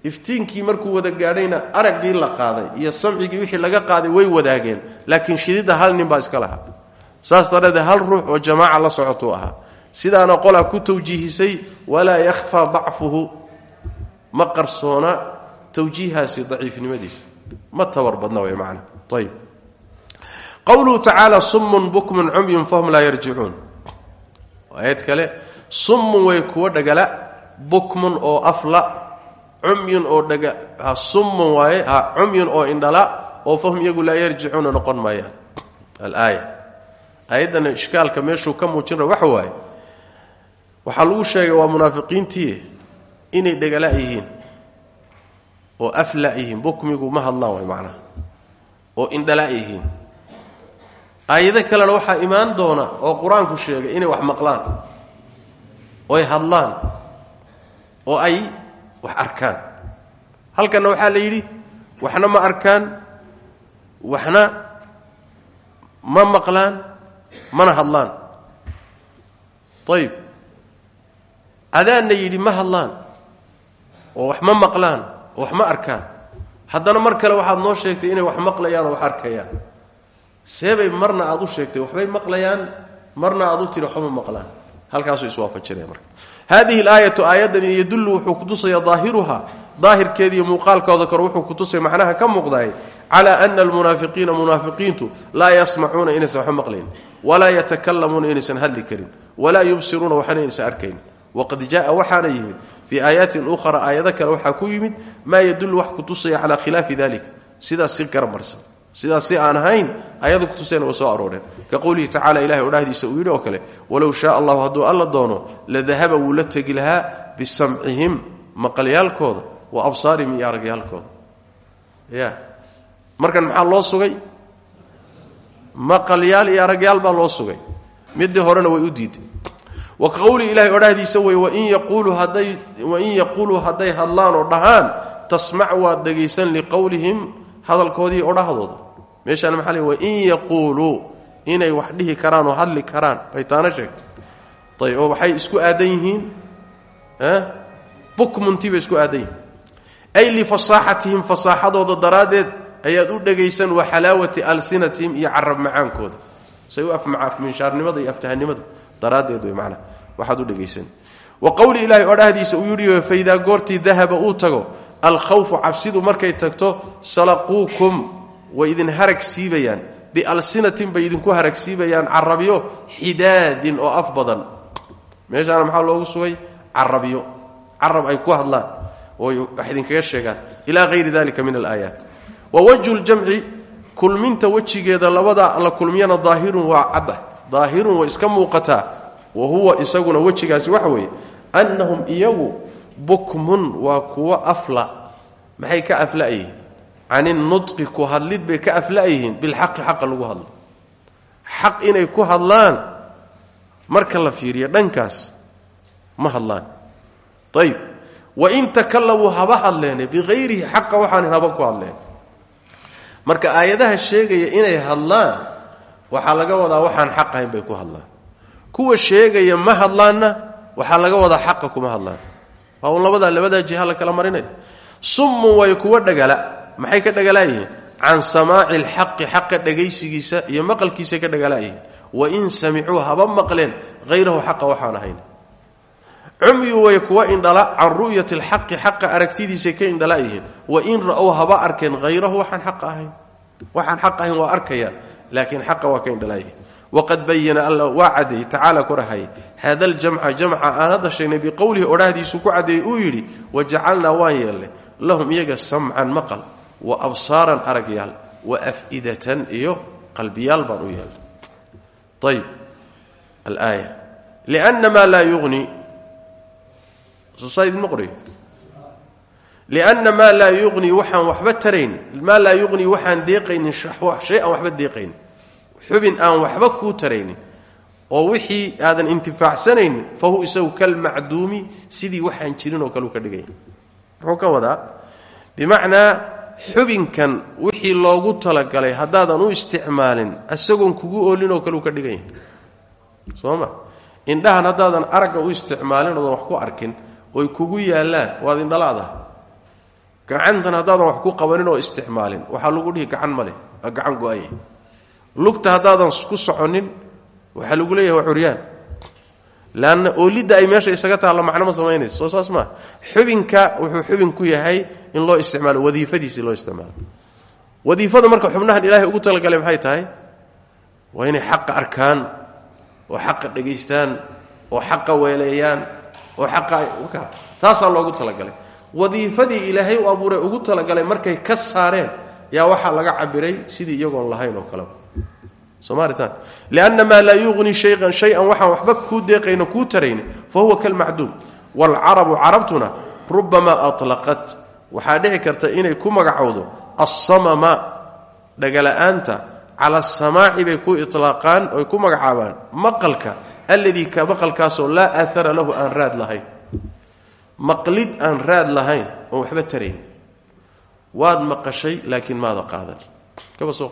Speaker 1: iftiinkii markuu wada gaadhayna araggii la qaaday iyo samcigii wixii laga qaaday way wadaageen laakiin shididda hal nin baa iska lahaa. Saas dareedee hal ruux oo jamaaca la socotuu ahaa. Sidaana qolaa ku tawjiihisay walaa yakhfaa dacfuhu ma qarsoona tawjiihaasi daciifnimadiisa ma tabar badna way macna. Ayb tacaala summun bukmun cumyun fahum laa yarjicuun aayad kale summun way kuwa dhagala bukmun oo afla cumyun oo dhaga summun waaye ha cumyun oo indhala oo fahum iyagu laa yarjicuuna noqon maayaan. Alaaya aayaddana ishkaalka meeshuu ka muujinra waxa waaye waxaa lagu sheegay waa munaafiqiintii inay dhagala yihiin oo afla yihiin bukmigu ma hadlaan way macnaha oo indhala yihiin. Aayado kalena waxaa imaan doona oo qur'aanku sheegay inay wax maqlaan oy hadlaan oo ay wax arkaan. Halkanna waxaa la yidhi waxna ma arkaan waxna ma maqlaan mana hadlaan. Ayib adaanna yidhi ma hadlaan oo wax ma maqlaan wax ma arkaan. Haddana mar kale waxaad noo sheegtay inay wax maqlayaan oo wax arkayaan. Seebay marna aad u sheegtay waxbay maqlayaan marna aad u tiri waxba ma maqlaan. Halkaasuu iswaafajinaya marka. Hadihi alaayatu aayadani yadullu wuxuu kutusaya daahiruha daahirkeeda iyo muuqaalkooda kore wuxuu kutusaya macnaha ka muuqdaay calaa ana almunaafiqiina munaafiqiintu laa yasmacuuna inaysan waxba maqlayn walaa yatakalamuuna inaysan hadli karin walaa yubsiruuna waxna inaysan arkayn. Waqad jaaa waxaana yimid fii aayaatin ukhra aayado kale waxaa ku yimid maa yadullu wax kutusaya calaa khilaafi dalika sidaas si garamarsan sidaas si aan ahayn ayadu kutusayna waa soo arooreen. Ka qowlihi tacala ilahay odhahdiisa uu yidhi oo kale walow shaa allahu hadduu alla doono la dahaba wuu la tegi lahaa bisamcihim maqalyaalkooda wa absaarihim iyo aragyaalkooda. Ya markan maxaa loo sugay? Maqalyaal iyo aragyaal baa loo sugay. Midii horena way u diiday wa ka qowlihi ilahay odhahdiisa wey wain yaquuluu hadday hadlaan oo dhahaan tasmac waad dhegaysan liqowlihim hadalkoodii odhahdooda. Meeshaan maxaa le wain yaquuluu inay wax dhihi karaan oo hadli karaan bay sheegtay. Ayb oo waxay isku aadan yihiin bukmuntii bay isku aadan yihiin. Ay lifasaaxatihim fasaaxadooda daraaddeed ayaad u dhegaysan wa xalaawati alsinatihim iyo carab macaankooda. Say u afminshaarnimada iyo aftahanimada daraaddeed wey manaa waxaad u dhegaysan. Wa qowli ilaahay odhahdiisa uu yidhi faidaa goortii dahaba uu tago alkhawfu cabsidu markay tagto salaquukum way idin harag siibayaan. Bialsinatin bay idinku harag siibayaan carabyo xidaadin oo af badan. Meeshaana maxaa loogu sugay? Carabyo carab ay ku hadlaan oo wax idinkaga sheegaan. Ilaa hayri dalika min alaayaat. Wa wajhu ljamci kulminta wejigeeda labada la kulmiyana daahirun waa cadda daahirun way iska muuqataa wa huwa isaguna wejigaasi waxa weeye annahum iyagu bukmun waa kuwo afla maxay ka afla'yihiin can inudqi ku hadlid bay ka afla'yihiin bilxaqi xaqa lagu hadlo. Xaq inay ku hadlaan marka la fiiriyo dhankaas ma hadlaan. Ayib wain takalamuu haba hadleene bihayrihi xaqa waxaan haba ku hadleen. Marka aayadaha sheegaya inay hadlaan waxaa laga wadaa waxaan xaq ahayn bay ku hadlaan kuwa sheegaya ma hadlaanna waxaa laga wadaa xaqa kuma hadlaan. Waa un labadaa labadaa jiha la kala marinaya summun way kuwa dhagala maxay ka dhagalaayihiin? Can samaaci alxaqi xaqa dhagaysigiisa iyo maqalkiisay ka dhagalaayihiin. Wain samicuu haba maqleen hayrahu xaqa waxaan ahayn. Cumyu way kuwa indhala can ru'yati alxaqi xaqa aragtidiisay ka indhalaayihiin. Wain ra'ow haba arkeen hayrahu waxaan xaq ahayn. Waxaan xaq ahayn waa arkayaan laakiin xaqa waa ka indhalaayihiin waqad bayana alla waa cadeeyey tacaala korahay hada aljamca jamca aan hadda sheegnay biqowlihi odhahdiisu ku cadeeyey uu yidhi wajacalnaa waan yeelnay lahum iyaga samcan maqal wa absaaran aragyaal wa af'idatan iyo qalbiyaal baan u yeelnay ayb alaaya lianna maa laa qorayo lianna maa laa yugnii waxaan waxba tarayn maa laa yugnii waxaan deeqaynin shay aan xubin aan waxba kuu taraynin oo wixii aadan intifaacsanaynin fa hu isagu kalmacduumi sidii waxaan jirin oo kale u ka dhigaya muxuu ka wadaa bimacnaa xubinkan wixii loogu talagalay haddaadan u isticmaalin isagoon kugu oolin oo kale u ka dhiganya soo ma? Indhahan haddaadan aragga u isticmaalin oodan wax ku arkin oy kugu yaallaan waad indhalaada. Gacantan haddaadan wax ku qabanin oo isticmaalin waxaa lagu dhihi gacan waa gacan go'aya lugta haddaadan ku soconin waxaa lagu leeyahay waa curyaan. Leanna oolidda ay meesha isaga taallo macno ma samaynayso. Soo saas xubinka wuxuu xubin ku yahay in loo isticmaalo wadiifadiisii loo isticmaalo. Wadiifada marka xubnahan ilaahay ugu talagalay maxay tahay? Waa inay xaqa arkaan oo xaqa dhegaystaan oo xaqa weeleeyaan oo xaqa taasaa loogu talagalay. Wadiifadii ilaahay u abuuray ugu talagalay markay ka saareen yaa waxaa laga cabiray sidii iyagoon lahayn oo kaleba lianna maa laa yuqni shayan shay-an waxaan waxba kuu deeqayno kuu tarayni fa huwa kalmacduum. Waalcarabu carabtuna rubamaa atlaqat. Waxaa dhici karta inay ku magacowdo assamama dhagala'aanta cala asamaaci bay ku ilaaqaan oy ku magacaabaan. Maqalka alladii ka maqalkaasoo laa aahara lahu aan raad lahayn. Maqlid aan raad lahayn oon waxba tarayn waad maqashay laakiin maada qaadan. Kaba soo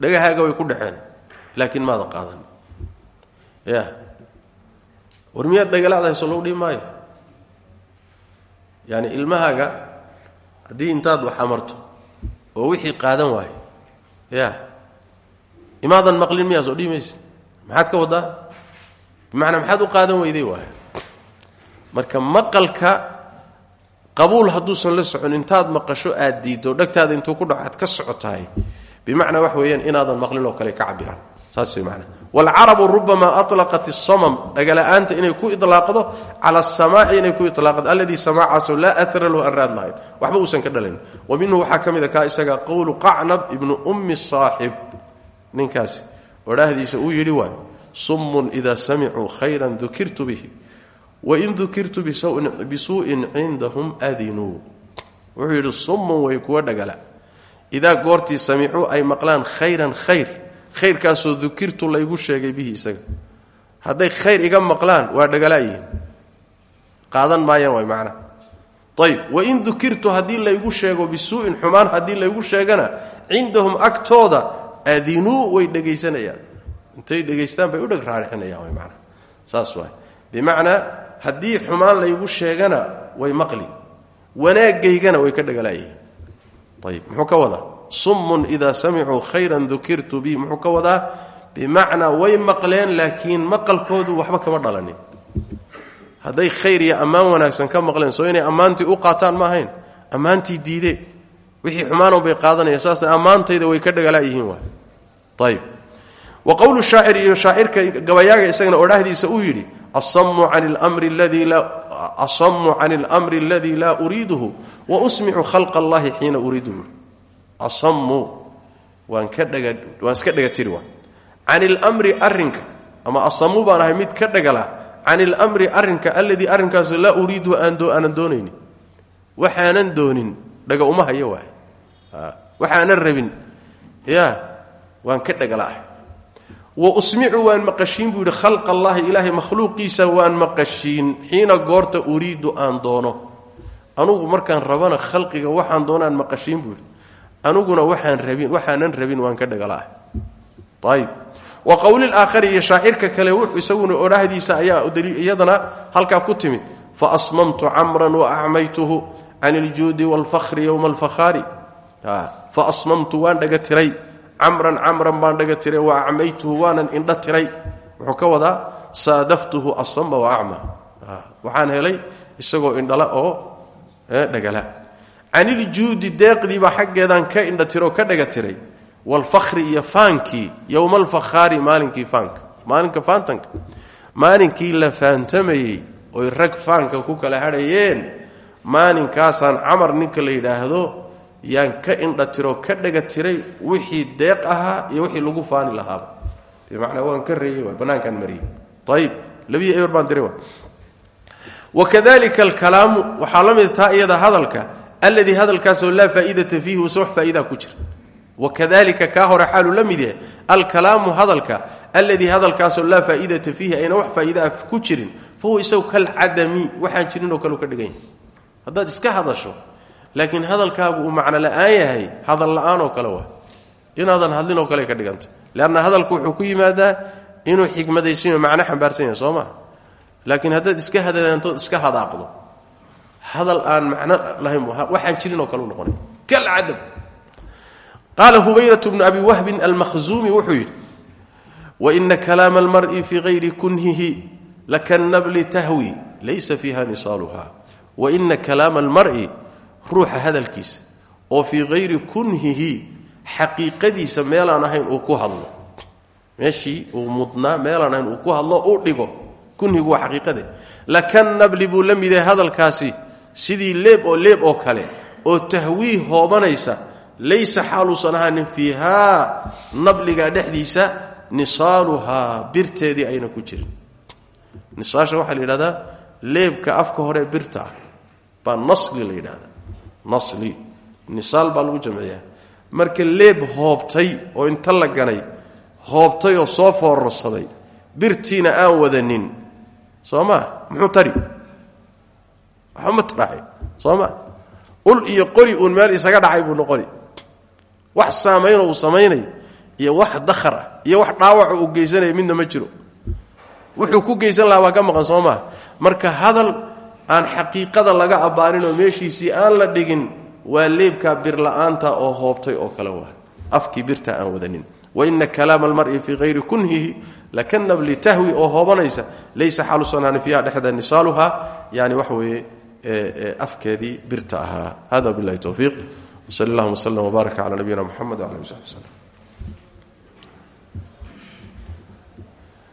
Speaker 1: dhagahaaga way ku dhaceen laakiin maada qaadan. Ya. War miyaad dhagalaadahay soo lagu dhihi maayo? Yaani ilmahaaga haddii intaad wax amarto oo wixii qaadan waayo ya. Imaadan maqlin miyaa soo dhihi maxaad ka wadaa bimacnaa maxaad u qaadan weyday waay marka maqalka qabuul hadduusan la socon intaad maqasho aad diiddo dhagtaada intuu ku dhaco aad ka socotahay bimacnaa wax weeyaan inaadan maqlin oo kale ka cabiraan saas wey macnaa waalcarabu rubamaa atlaqat isamam dhagala'aanta inay ku ilaaqdo cala asamaaci inay ku ilaaqdo alladii samaacaasoo laa atara lahu aan raad lahayn waxba uusan ka dhalayn wa minhu waxaa ka mid a kaa isaga qowlu qacnab ibnu ummi saaxib ninkaasi odhaahdiisa uu yidhi waay summun idaa samicuu khayran dukirtu bihi wain dukirtu way idaa goortii samicuu ay maqlaan khayran khayr. Khayrkaasoo dukirtu laygu sheegay bihi isaga. Hadday khayr iga maqlaan waa dhagalaayihiin qaadan maayaan way macnaha ayb wain dukirtu haddii laygu sheego bisuu'in xumaan haddii laygu sheegana cindahum agtooda adinuu way dhegaysanayaan. Intay dhegaystaan bay u dheg raarixinayaan way macnaha saas waay. Bimacnaa haddii xumaan laygu sheegana way maqli. Wanaagaygana way ka dhagalaayihiin ayb muxuu ka wadaa? Summun idaa samicuu khayran dukirtu bi. Muxuu ka wadaa? Bimacnaa way maqleen laakiin maqalkoodu waxba kama dhalanin. Hadday khayr iyo ammaan wanaagsan ka maqleen soo inay ammaantii u qaataan ma ahayn. Ammaantii diide. Wixii xumaano bay qaadanayaan saasna ammaantayda way ka dhagalaayihiin waay. Ayb wa qowlu shaacir iyo shaacirka gabayaaga isagana odhaahdiisa uu yidhi asamu can lmri ladii asamu can almri aladii laa uriiduhu wa usmicu khalqa allahi xiina uriiduhu asamu waan iska dhaga tiri can ilmri arrinka ama asamu baan ahay mid ka dhagala can ilmri arrinka alladii arrinkaasoo laa uriiduhu aanaan doonaynin waxaanan doonin dhaga uma hayo waay waxaanan rabin ya waan ka dhagala wa usmicu waan maqashiin buu yidhi khalqa allahi ilaahay makhluuqiisa waan maqashiin. Xiina goorta uriidu aan doono. Anugu markaan rabana khalqiga waxaan doonaan maqashiin buu yidhi. Waxaan rabin waxaanan rabin waan ka dhagalaah ayb wa qowlilaakhari iyo shaacirka kale wuxuu isaguna odhaahdiisa ayaa iyadana halkaa ku timid. Fa asmamtu camran wa acmaytuhu can iljuudi waalfakhri yowma alfakhaari. Fa asmamtu waan dhaga camran camran baan dhaga tiray wa acmaytuhu waanan indha tiray. Wuxuu ka wadaa saadaftuhu asama wa acma. Waxaan helay isagoo indhala oo dhagala. Caniljuudi deeqdiibaa xaggeedaan ka indha tiroo ka dhaga tiray. Waalfakhri iyo faankii yowma alfakhaari maalinkii faanka. Maalinka faantanka. Maalinkii la faantamayey oy rag faanka ku kala hadhayeen maalinkaasaan camar ninka la yidhaahdo yaan ka indha tiroo ka dhaga tiray wixii deeq ahaa iyo wixii lagu faani lahaaba bimacnaa waan ka reeyey waa bannaankaan mariyey. Ayib eber baan diray wakadalika alkalaamu waxaa la mid iyada hadalka alladii hadalkaasoo laa faa'iidata fiihi use wax faa'idaa ku jira. Wakadalika kaa hore xaaluu la mid yahay hadalka alladii hadalkaasoo laa faa'iidata ayna wax faa'iidaa ku jirin fa huwa isagu kalcadami waxaan jirinoo kaleu ka dhigan yahay iska hadasho laakiin hadalkaagu uu macno la'aan yahay hadal la'aanoo kale waa. Inaadan hadlinoo kale ka dhiganta. Leanna hadalku wuxuu ku yimaadaa inuu xikmadaysanyo macno xambaarsan yahay soo maa laakiin iska hadaantood iska hadaaqdo hadal aan macno lahayn waxaan jirinoo kale u noqonay. Kalcadam qaala hubayrat bnu abi wahbin almakhzuumi wuxuu yidhi waina kalaama almar'i fii hayri kunhihi lakanabli tahwi laysa fiiha nisaaluha waina kalaama almar'i ruuxa hadalkiisa oo fii hayri kunhihi xaqiiqadiisa meelaan ahayn uu ku hadlo. Meeshii uu mudnaa meelaan ahayn uu ku hadlo u dhigo. Kunhigu waa xaqiiqade. Lakan nabli buu la mid yahay hadalkaasi sidii leeb oo leeb oo kale oo tahwii hoobanaysa laysa xaaluusan ahaanin fiihaa nabliga dhexdiisa nisaaluhaa birteedii ayna ku jirin. Nisaasha waxaa leebka afka hore birta ah baa nasli la yidhahdaa nasli. Nisaal baa lagu jamciyaa marka leeb hoobtay oo inta la ganay hoobtay oo soo foorarsaday birtiina aan wadanin. Soo maa muxuu tari? Waxba ma taraaxay soo ma? Ul iyo qori uun meel isaga dhacay buu noqoni. Wax saamaynoo uu samaynayo iyo wax dakhar iyo wax dhaawaco uu geysanaya midna ma jiro. Wuxuu ku geysan lahaa waa ka maqan soo maha marka hadal aan xaqiiqada laga abbaaninoo meeshiisii aan la dhigin waa leebkaa birla'aanta oo hoobtay oo kale waa. Afkii birta aan wadanin. Waina kalaama almar'i fii hayri kunhihi lakanab litahwi oo hoobanaysa laysa xaalu sanaani fiiha dhexda nisaaluha yani waxa weeye afkeedii birta ahaa. Hada billahi towfiiq wsal allahuma slm wbaarak cala nabiyina muxamed wala ali sabi slm